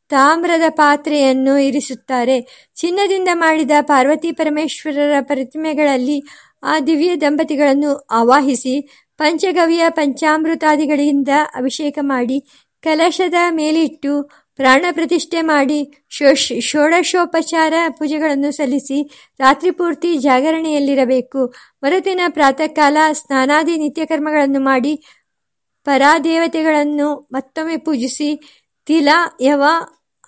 ತಾಮ್ರದ ಪಾತ್ರೆಯನ್ನು ಇರಿಸುತ್ತಾರೆ. ಚಿನ್ನದಿಂದ ಮಾಡಿದ ಪಾರ್ವತಿ ಪರಮೇಶ್ವರರ ಪ್ರತಿಮೆಗಳಲ್ಲಿ ಆ ದಿವ್ಯ ದಂಪತಿಗಳನ್ನು ಆವಾಹಿಸಿ, ಪಂಚಗವ್ಯ ಪಂಚಾಮೃತಾದಿಗಳಿಂದ ಅಭಿಷೇಕ ಮಾಡಿ, ಕಲಶದ ಮೇಲಿಟ್ಟು ಪ್ರಾಣ ಪ್ರತಿಷ್ಠೆ ಮಾಡಿ ಷೋಡಶೋಪಚಾರ ಪೂಜೆಗಳನ್ನು ಸಲ್ಲಿಸಿ ರಾತ್ರಿ ಪೂರ್ತಿ ಜಾಗರಣೆಯಲ್ಲಿರಬೇಕು. ಮರುದಿನ ಪ್ರಾತಃ ಕಾಲ ಸ್ನಾನಾದಿ ನಿತ್ಯಕರ್ಮಗಳನ್ನು ಮಾಡಿ, ಪರಾದೇವತೆಗಳನ್ನು ಮತ್ತೊಮ್ಮೆ ಪೂಜಿಸಿ ತಿಲ, ಯವ,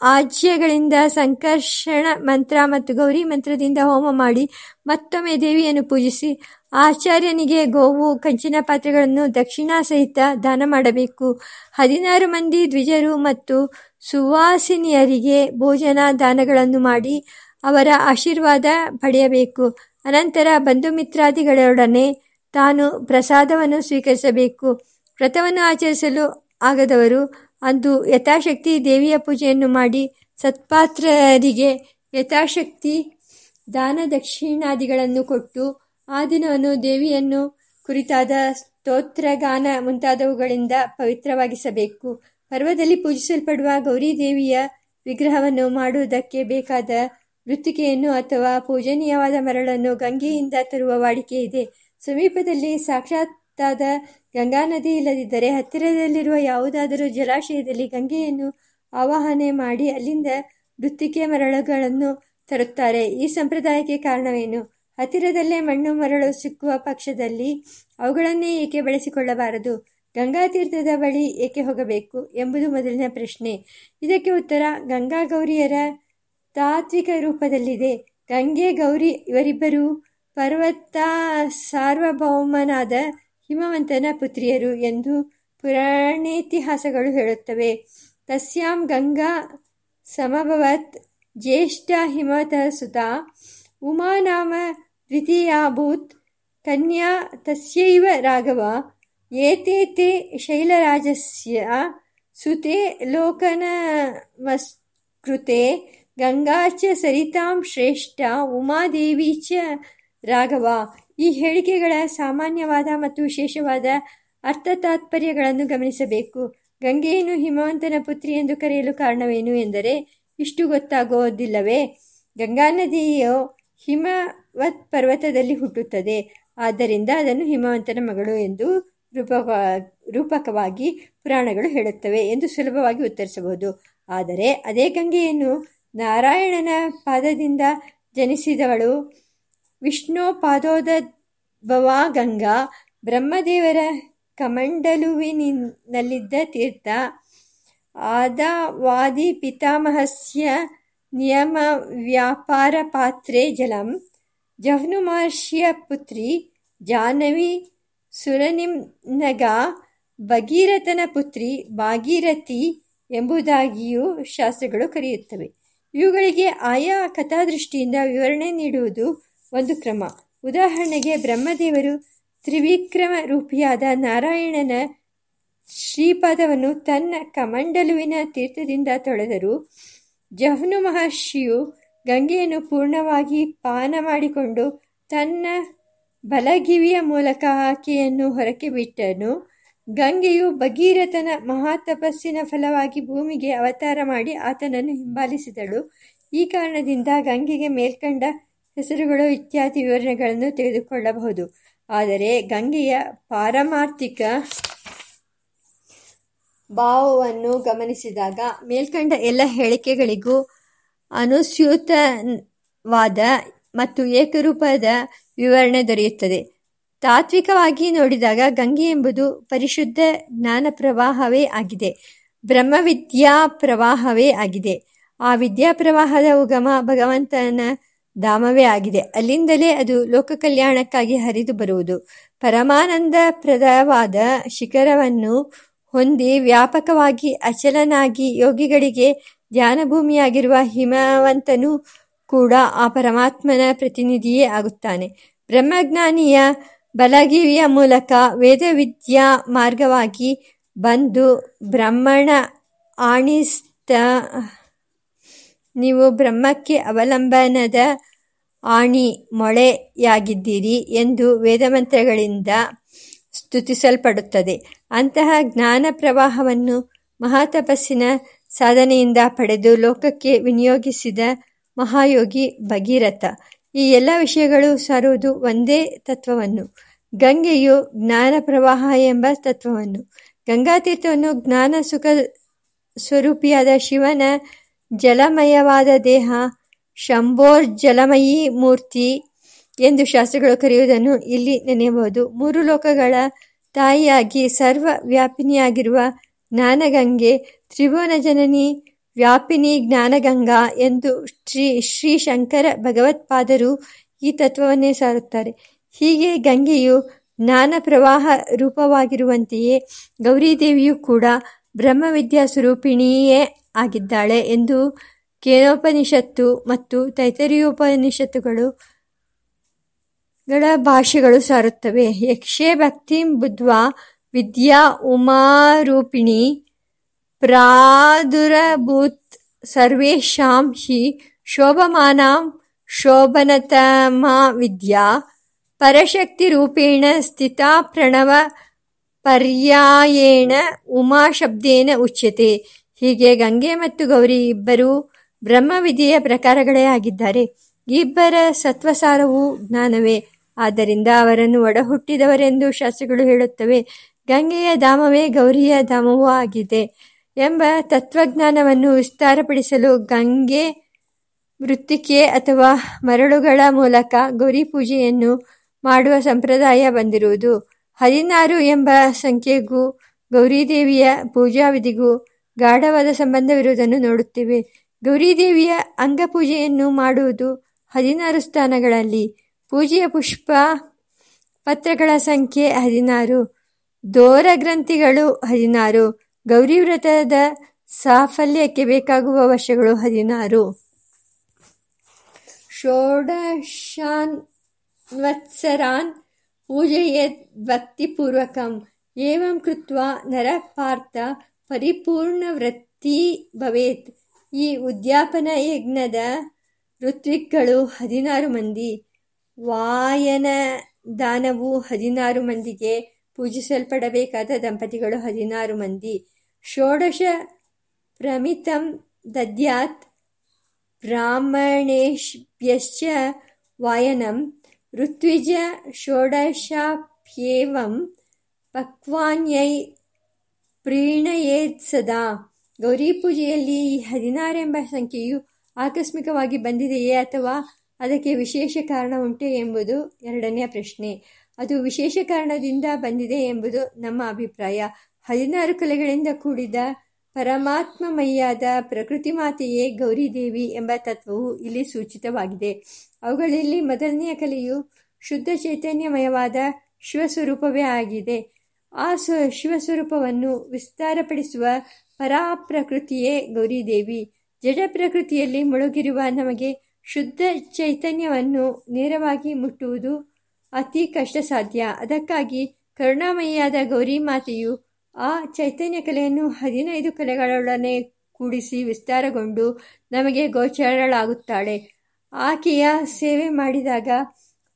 ಆಜ್ಯಗಳಿಂದ ಸಂಕರ್ಷಣ ಮಂತ್ರ ಮತ್ತು ಗೌರಿ ಮಂತ್ರದಿಂದ ಹೋಮ ಮಾಡಿ ಮತ್ತೊಮ್ಮೆ ದೇವಿಯನ್ನು ಪೂಜಿಸಿ ಆಚಾರ್ಯನಿಗೆ ಗೋವು, ಕಂಚಿನ ಪಾತ್ರೆಗಳನ್ನು ದಕ್ಷಿಣ ಸಹಿತ ದಾನ ಮಾಡಬೇಕು. ಹದಿನಾರು ಮಂದಿ ದ್ವಿಜರು ಮತ್ತು ಸುವಾಸಿನಿಯರಿಗೆ ಭೋಜನ ದಾನಗಳನ್ನು ಮಾಡಿ ಅವರ ಆಶೀರ್ವಾದ ಪಡೆಯಬೇಕು. ಅನಂತರ ಬಂಧು ಮಿತ್ರಾದಿಗಳೊಡನೆ ತಾನು ಪ್ರಸಾದವನ್ನು ಸ್ವೀಕರಿಸಬೇಕು. ವ್ರತವನ್ನು ಆಚರಿಸಲು ಆಗದವರು ಅಂದು ಯಥಾಶಕ್ತಿ ದೇವಿಯ ಪೂಜೆಯನ್ನು ಮಾಡಿ ಸತ್ಪಾತ್ರರಿಗೆ ಯಥಾಶಕ್ತಿ ದಾನ ದಕ್ಷಿಣಾದಿಗಳನ್ನು ಕೊಟ್ಟು ಆ ದಿನವನ್ನು ದೇವಿಯನ್ನು ಕುರಿತಾದ ಸ್ತೋತ್ರಗಾನ ಮುಂತಾದವುಗಳಿಂದ ಪವಿತ್ರವಾಗಿಸಬೇಕು. ಪರ್ವದಲ್ಲಿ ಪೂಜಿಸಲ್ಪಡುವ ಗೌರಿ ದೇವಿಯ ವಿಗ್ರಹವನ್ನು ಮಾಡುವುದಕ್ಕೆ ಬೇಕಾದ ಮೃತ್ತಿಕೆಯನ್ನು ಅಥವಾ ಪೂಜನೀಯವಾದ ಮರಳನ್ನು ಗಂಗೆಯಿಂದ ತರುವ ವಾಡಿಕೆ ಇದೆ. ಸಮೀಪದಲ್ಲಿ ಸಾಕ್ಷಾತ್ತಾದ ಗಂಗಾ ನದಿ ಇಲ್ಲದಿದ್ದರೆ ಹತ್ತಿರದಲ್ಲಿರುವ ಯಾವುದಾದರೂ ಜಲಾಶಯದಲ್ಲಿ ಗಂಗೆಯನ್ನು ಆವಾಹನೆ ಮಾಡಿ ಅಲ್ಲಿಂದ ಮೃತ್ತಿಕೆ ಮರಳುಗಳನ್ನು ತರುತ್ತಾರೆ. ಈ ಸಂಪ್ರದಾಯಕ್ಕೆ ಕಾರಣವೇನು? ಹತ್ತಿರದಲ್ಲೇ ಮಣ್ಣು ಮರಳು ಸಿಕ್ಕುವ ಪಕ್ಷದಲ್ಲಿ ಅವುಗಳನ್ನೇ ಏಕೆ ಬಳಸಿಕೊಳ್ಳಬಾರದು? ಗಂಗಾ ತೀರ್ಥದ ಬಳಿ ಏಕೆ ಹೋಗಬೇಕು ಎಂಬುದು ಮೊದಲಿನ ಪ್ರಶ್ನೆ. ಇದಕ್ಕೆ ಉತ್ತರ ಗಂಗಾ ಗೌರಿಯರ ತಾತ್ವಿಕ ರೂಪದಲ್ಲಿದೆ. ಗಂಗೆ ಗೌರಿ ಇವರಿಬ್ಬರು ಪರ್ವತ ಸಾರ್ವಭೌಮನಾದ ಹಿಮವಂತನ ಪುತ್ರಿಯರು ಎಂದು ಪುರಾಣೇತಿಹಾಸಗಳು ಹೇಳುತ್ತವೆ. ತಸ್ಯಾಂ ಗಂಗಾ ಸಮಭವತ್ ಜ್ಯೇಷ್ಠ ಹಿಮತ ಸುತಾ ಉಮಾ ನಾಮ ದ್ವಿತೀಯಾಭೂತ್ ಕನ್ಯಾ ತಸ್ಯೈವ ರಾಘವ ಏತೇತೆ ಶೈಲರಾಜಸ್ಯ ಸುತೆ ಲೋಕನಮಸ್ಕೃತೆ ಗಂಗಾ ಚ ಸರಿತಾಂ ಶ್ರೇಷ್ಠ ಉಮಾದೇವಿ ಚ ರಾಘವ ಈ ಹೇಳಿಕೆಗಳ ಸಾಮಾನ್ಯವಾದ ಮತ್ತು ವಿಶೇಷವಾದ ಅರ್ಥ ತಾತ್ಪರ್ಯಗಳನ್ನು ಗಮನಿಸಬೇಕು. ಗಂಗೆಯನ್ನು ಹಿಮವಂತನ ಪುತ್ರಿ ಎಂದು ಕರೆಯಲು ಕಾರಣವೇನು ಎಂದರೆ, ಇಷ್ಟು ಗೊತ್ತಾಗೋದಿಲ್ಲವೇ ಗಂಗಾ ನದಿಯು ಹಿಮವತ್ ಪರ್ವತದಲ್ಲಿ ಹುಟ್ಟುತ್ತದೆ. ಆದ್ದರಿಂದ ಅದನ್ನು ಹಿಮವಂತನ ಮಗಳು ಎಂದು ರೂಪಕ, ರೂಪಕವಾಗಿ ಪುರಾಣಗಳು ಹೇಳುತ್ತವೆ ಎಂದು ಸುಲಭವಾಗಿ ಉತ್ತರಿಸಬಹುದು. ಆದರೆ ಅದೇ ಗಂಗೆಯನ್ನು ನಾರಾಯಣನ ಪಾದದಿಂದ ಜನಿಸಿದವಳು ವಿಷ್ಣು ಪಾದೋದ್ಭವ ಗಂಗಾ ಬ್ರಹ್ಮದೇವರ ಕಮಂಡಲುವಿನಲ್ಲಿದ್ದ ತೀರ್ಥ ಆದವಾದಿ ಪಿತಾಮಹಸ್ಯ ನಿಯಮ ವ್ಯಾಪಾರ ಪಾತ್ರೆ ಜಲಂ ಜಹ್ನು ಮಹರ್ಷಿಯ ಪುತ್ರಿ ಜಾಹ್ನವಿ ಸುರನಿಮ್ನಗ ಭಗೀರಥನ ಪುತ್ರಿ ಭಾಗೀರಥಿ ಎಂಬುದಾಗಿಯೂ ಶಾಸ್ತ್ರಗಳು ಕರೆಯುತ್ತವೆ. ಇವುಗಳಿಗೆ ಆಯಾ ಕಥಾದೃಷ್ಟಿಯಿಂದ ವಿವರಣೆ ನೀಡುವುದು ಒಂದು ಕ್ರಮ. ಉದಾಹರಣೆಗೆ, ಬ್ರಹ್ಮದೇವರು ತ್ರಿವಿಕ್ರಮ ರೂಪಿಯಾದ ನಾರಾಯಣನ ಶ್ರೀಪಾದವನ್ನು ತನ್ನ ಕಮಂಡಲುವಿನ ತೀರ್ಥದಿಂದ ತೊಳೆದರು, ಜಹ್ನು ಮಹರ್ಷಿಯು ಗಂಗೆಯನ್ನು ಪೂರ್ಣವಾಗಿ ಪಾನ ಮಾಡಿಕೊಂಡು ತನ್ನ ಬಲಗಿವಿಯ ಮೂಲಕ ಆಕೆಯನ್ನು ಹೊರಕ್ಕೆ ಬಿಟ್ಟನು. ಗಂಗೆಯು ಭಗೀರಥನ ಮಹಾತಪಸ್ಸಿನ ಫಲವಾಗಿ ಭೂಮಿಗೆ ಅವತಾರ ಮಾಡಿ ಆತನನ್ನು ಹಿಂಬಾಲಿಸಿದಳು. ಈ ಕಾರಣದಿಂದ ಗಂಗೆಗೆ ಮೇಲ್ಕಂಡ ಹೆಸರುಗಳು ಇತ್ಯಾದಿ ವಿವರಣೆಗಳನ್ನು ತೆಗೆದುಕೊಳ್ಳಬಹುದು ಆದರೆ ಗಂಗೆಯ ಪಾರಮಾರ್ಥಿಕ ಭಾವವನ್ನು ಗಮನಿಸಿದಾಗ ಮೇಲ್ಕಂಡ ಎಲ್ಲ ಹೇಳಿಕೆಗಳಿಗೂ ಅನುಸ್ಯೂತವಾದ ಮತ್ತು ಏಕರೂಪದ ವಿವರಣೆ ದೊರೆಯುತ್ತದೆ. ತಾತ್ವಿಕವಾಗಿ ನೋಡಿದಾಗ ಗಂಗೆ ಎಂಬುದು ಪರಿಶುದ್ಧ ಜ್ಞಾನ ಪ್ರವಾಹವೇ ಆಗಿದೆ. ಬ್ರಹ್ಮವಿದ್ಯಾ ಪ್ರವಾಹವೇ ಆಗಿದೆ. ಆ ವಿದ್ಯಾ ಪ್ರವಾಹದ ಉಗಮ ಭಗವಂತನ ಧಾಮವೇ ಆಗಿದೆ. ಅಲ್ಲಿಂದಲೇ ಅದು ಲೋಕ ಕಲ್ಯಾಣಕ್ಕಾಗಿ ಹರಿದು ಬರುವುದು. ಪರಮಾನಂದಪ್ರದವಾದ ಶಿಖರವನ್ನು ಹೊಂದಿ ವ್ಯಾಪಕವಾಗಿ ಅಚಲನಾಗಿ ಯೋಗಿಗಳಿಗೆ ಧ್ಯಾನಭೂಮಿಯಾಗಿರುವ ಹಿಮವಂತನೂ ಕೂಡ ಆ ಪರಮಾತ್ಮನ ಪ್ರತಿನಿಧಿಯೇ ಆಗುತ್ತಾನೆ. ಬ್ರಹ್ಮಜ್ಞಾನಿಯ ಬಲಗಿವಿಯ ಮೂಲಕ ವೇದವಿದ್ಯಾ ಮಾರ್ಗವಾಗಿ ಬಂದು ಬ್ರಹ್ಮಣ ಆಣಿಸ್ತ ನೀವು ಬ್ರಹ್ಮಕ್ಕೆ ಅವಲಂಬನದ ಆಣಿ ಮೊಳೆಯಾಗಿದ್ದೀರಿ ಎಂದು ವೇದಮಂತ್ರಗಳಿಂದ ಸ್ತುತಿಸಲ್ಪಡುತ್ತದೆ. ಅಂತಹ ಜ್ಞಾನ ಪ್ರವಾಹವನ್ನು ಮಹಾತಪಸ್ಸಿನ ಸಾಧನೆಯಿಂದ ಪಡೆದು ಲೋಕಕ್ಕೆ ವಿನಿಯೋಗಿಸಿದ ಮಹಾಯೋಗಿ ಭಗೀರಥ. ಈ ಎಲ್ಲ ವಿಷಯಗಳು ಸಾರುವುದು ಒಂದೇ ತತ್ವವನ್ನು. ಗಂಗೆಯು ಜ್ಞಾನ ಪ್ರವಾಹ ಎಂಬ ತತ್ವವನ್ನು. ಗಂಗಾತೀರ್ಥವನ್ನು ಜ್ಞಾನ ಸುಖ ಸ್ವರೂಪಿಯಾದ ಶಿವನ ಜಲಮಯವಾದ ದೇಹ ಶಂಭೋರ್ ಜಲಮಯಿ ಮೂರ್ತಿ ಎಂದು ಶಾಸ್ತ್ರಗಳು ಕರೆಯುವುದನ್ನು ಇಲ್ಲಿ ನೆನೆಯಬಹುದು. ಮೂರು ಲೋಕಗಳ ತಾಯಿಯಾಗಿ ಸರ್ವ ವ್ಯಾಪಿನಿಯಾಗಿರುವ ಜ್ಞಾನಗಂಗೆ, ತ್ರಿಭುವನ ಜನನಿ ವ್ಯಾಪಿನಿ ಜ್ಞಾನಗಂಗಾ ಎಂದು ಶ್ರೀ ಶ್ರೀ ಶಂಕರ ಭಗವತ್ಪಾದರು ಈ ತತ್ವವನ್ನೇ ಸಾರುತ್ತಾರೆ. ಹೀಗೆ ಗಂಗೆಯು ಜ್ಞಾನ ಪ್ರವಾಹ ರೂಪವಾಗಿರುವಂತೆಯೇ ಗೌರಿದೇವಿಯು ಕೂಡ ಬ್ರಹ್ಮವಿದ್ಯಾ ಸ್ವರೂಪಿಣಿಯೇ ಆಗಿದ್ದಾಳೆ ಎಂದು ಕೇನೋಪನಿಷತ್ತು ಮತ್ತು ತೈತರಿಯೋಪನಿಷತ್ತುಗಳು ಗಳ ಭಾಷೆಗಳು ಸಾರುತ್ತವೆ. ಯಕ್ಷೇ ಭಕ್ತಿಂ ಬುದ್ಧ್ವಾ ವಿದ್ಯಾ ಉಮಾರೂಪಿಣಿ ಪ್ರಾದುರಭೂತ್ ಸರ್ವೇಷಾಂ ಹಿ ಶೋಭಮಾನ ಶೋಭನತಮ ವಿದ್ಯಾ ಪರಶಕ್ತಿ ರೂಪೇಣ ಸ್ಥಿತಾ ಪ್ರಣವ ಪರ್ಯಾಯೇಣ ಉಮಾಶಬ್ದೇನ ಉಚ್ಯತೆ. ಹೀಗೆ ಗಂಗೆ ಮತ್ತು ಗೌರಿ ಇಬ್ಬರೂ ಬ್ರಹ್ಮವಿಧಿಯ ಪ್ರಕಾರಗಳೇ ಆಗಿದ್ದಾರೆ. ಇಬ್ಬರ ಸತ್ವಸಾರವು ಜ್ಞಾನವೇ. ಆದ್ದರಿಂದ ಅವರನ್ನು ಒಡಹುಟ್ಟಿದವರೆಂದು ಶಾಸ್ತ್ರಗಳು ಹೇಳುತ್ತವೆ, ಗಂಗೆಯ ಧಾಮವೇ ಗೌರಿಯ ಧಾಮವೂ ಆಗಿದೆ ಎಂಬ ತತ್ವಜ್ಞಾನವನ್ನು ವಿಸ್ತಾರಪಡಿಸಲು ಗಂಗೆ ಮೃತ್ತಿಕೆ ಅಥವಾ ಮರಳುಗಳ ಮೂಲಕ ಗೌರಿ ಪೂಜೆಯನ್ನು ಮಾಡುವ ಸಂಪ್ರದಾಯ ಬಂದಿರುವುದು. ಹದಿನಾರು ಎಂಬ ಸಂಖ್ಯೆಗೂ ಗೌರಿದೇವಿಯ ಪೂಜಾವಿಧಿಗೂ ಗಾಢವಾದ ಸಂಬಂಧವಿರುವುದನ್ನು ನೋಡುತ್ತೇವೆ. ಗೌರಿದೇವಿಯ ಅಂಗಪೂಜೆಯನ್ನು ಮಾಡುವುದು ಹದಿನಾರು ಸ್ಥಾನಗಳಲ್ಲಿ. ಪೂಜೆಯ ಪುಷ್ಪ ಪತ್ರಗಳ ಸಂಖ್ಯೆ ಹದಿನಾರು. ದೋರ ಗ್ರಂಥಿಗಳು ಹದಿನಾರು. ಗೌರಿ ವ್ರತದ ಸಾಫಲ್ಯಕ್ಕೆ ಬೇಕಾಗುವ ವರ್ಷಗಳು ಹದಿನಾರು. ಷೋಡಶಾನ್ವತ್ಸರಾನ್ ಪೂಜೆಯ ಭಕ್ತಿಪೂರ್ವಕಂ. ಏವಂ ಕೃತ್ವ ನರಪಾರ್ಥ ಪರಿಪೂರ್ಣವೃತ್ತಿ ಭವೇತ್. ಈ ಉದ್ಯಾಪನ ಯಜ್ಞದ ಋತ್ವಿಕ್ಗಳು ಹದಿನಾರು ಮಂದಿ. ವಾಯನ ದಾನವು ಹದಿನಾರು ಮಂದಿಗೆ ಪೂಜಿಸಲ್ಪಡಬೇಕಾದ ದಂಪತಿಗಳು ಹದಿನಾರು ಮಂದಿ. ಷೋಡಶ ಪ್ರಮಿತಂ ದದ್ಯಾತ್ ಬ್ರಾಹ್ಮಣೇಶ್ಯಶ್ಚ ವಾಯನಂ. ಋತ್ವಿಜ ಷೋಡಶಾಪ್ಯೇವಂ ಪಕ್ವಾನ್ಯೈ ಪ್ರೀಣಯೇತ್ ಸದಾ. ಗೌರಿ ಪೂಜೆಯಲ್ಲಿ ಈ ಹದಿನಾರೆಂಬ ಸಂಖ್ಯೆಯು ಆಕಸ್ಮಿಕವಾಗಿ ಬಂದಿದೆಯೇ ಅಥವಾ ಅದಕ್ಕೆ ವಿಶೇಷ ಕಾರಣ ಉಂಟೆ ಎಂಬುದು ಎರಡನೆಯ ಪ್ರಶ್ನೆ. ಅದು ವಿಶೇಷ ಕಾರಣದಿಂದ ಬಂದಿದೆ ಎಂಬುದು ನಮ್ಮ ಅಭಿಪ್ರಾಯ. ಹದಿನಾರು ಕಲೆಗಳಿಂದ ಕೂಡಿದ ಪರಮಾತ್ಮಮಯ್ಯಾದ ಪ್ರಕೃತಿ ಮಾತೆಯೇ ಗೌರಿದೇವಿ ಎಂಬ ತತ್ವವು ಇಲ್ಲಿ ಸೂಚಿತವಾಗಿದೆ. ಅವುಗಳಲ್ಲಿ ಮೊದಲನೆಯ ಕಲೆಯು ಶುದ್ಧ ಚೈತನ್ಯಮಯವಾದ ಶಿವಸ್ವರೂಪವೇ ಆಗಿದೆ. ಆ ಸ್ವ ಶಿವಸ್ವರೂಪವನ್ನು ವಿಸ್ತಾರಪಡಿಸುವ ಪರಾಪ್ರಕೃತಿಯೇ ಗೌರಿದೇವಿ. ಜಡ ಪ್ರಕೃತಿಯಲ್ಲಿ ಮುಳುಗಿರುವ ನಮಗೆ ಶುದ್ಧ ಚೈತನ್ಯವನ್ನು ನೇರವಾಗಿ ಮುಟ್ಟುವುದು ಅತಿ ಕಷ್ಟ ಸಾಧ್ಯ ಅದಕ್ಕಾಗಿ ಕರುಣಾಮಯಿಯಾದ ಗೌರಿ ಮಾತೆಯು ಆ ಚೈತನ್ಯ ಕಲೆಯನ್ನು ಹದಿನೈದು ಕಲೆಗಳೊಡನೆ ಕೂಡಿಸಿ ವಿಸ್ತಾರಗೊಂಡು ನಮಗೆ ಗೋಚರಳಾಗುತ್ತಾಳೆ. ಆಕೆಯ ಸೇವೆ ಮಾಡಿದಾಗ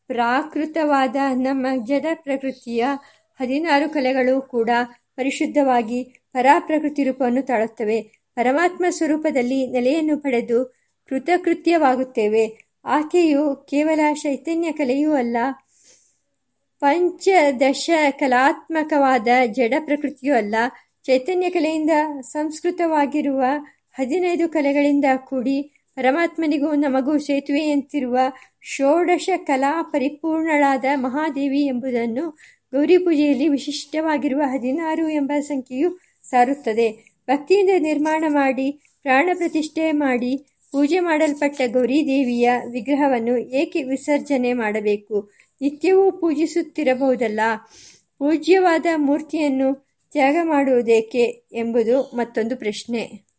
ಪ್ರಾಕೃತವಾದ ನಮ್ಮ ಜಡ ಪ್ರಕೃತಿಯ ಹದಿನಾರು ಕಲೆಗಳು ಕೂಡ ಪರಿಶುದ್ಧವಾಗಿ ಪರಾಪ್ರಕೃತಿ ರೂಪವನ್ನು ತಾಳುತ್ತವೆ. ಪರಮಾತ್ಮ ಸ್ವರೂಪದಲ್ಲಿ ನೆಲೆಯನ್ನು ಪಡೆದು ಕೃತಕೃತ್ಯವಾಗುತ್ತೇವೆ. ಆಕೆಯು ಕೇವಲ ಚೈತನ್ಯ ಕಲೆಯೂ ಅಲ್ಲ ಪಂಚದಶ ಕಲಾತ್ಮಕವಾದ ಜಡ ಪ್ರಕೃತಿಯೂ ಅಲ್ಲ. ಚೈತನ್ಯ ಕಲೆಯಿಂದ ಸಂಸ್ಕೃತವಾಗಿರುವ ಹದಿನೈದು ಕಲೆಗಳಿಂದ ಕೂಡಿ ಪರಮಾತ್ಮನಿಗೂ ನಮಗೂ ಸೇತುವೆಯಂತಿರುವ ಷೋಡಶ ಕಲಾ ಪರಿಪೂರ್ಣಳಾದ ಮಹಾದೇವಿ ಎಂಬುದನ್ನು ಗೌರಿ ಪೂಜೆಯಲ್ಲಿ ವಿಶಿಷ್ಟವಾಗಿರುವ ಹದಿನಾರು ಎಂಬ ಸಂಖ್ಯೆಯು ಸಾರುತ್ತದೆ. ಭಕ್ತಿಯಿಂದ ನಿರ್ಮಾಣ ಮಾಡಿ, ಪ್ರಾಣ ಪ್ರತಿಷ್ಠೆ ಮಾಡಿ ಪೂಜೆ ಮಾಡಲ್ಪಟ್ಟ ಗೌರಿ ದೇವಿಯ ವಿಗ್ರಹವನ್ನು ಏಕೆ ವಿಸರ್ಜನೆ ಮಾಡಬೇಕು? ನಿತ್ಯವೂ ಪೂಜಿಸುತ್ತಿರಬಹುದಲ್ಲ. ಪೂಜ್ಯವಾದ ಮೂರ್ತಿಯನ್ನು ತ್ಯಾಗ ಮಾಡುವುದೇಕೆ ಎಂಬುದು ಮತ್ತೊಂದು ಪ್ರಶ್ನೆ.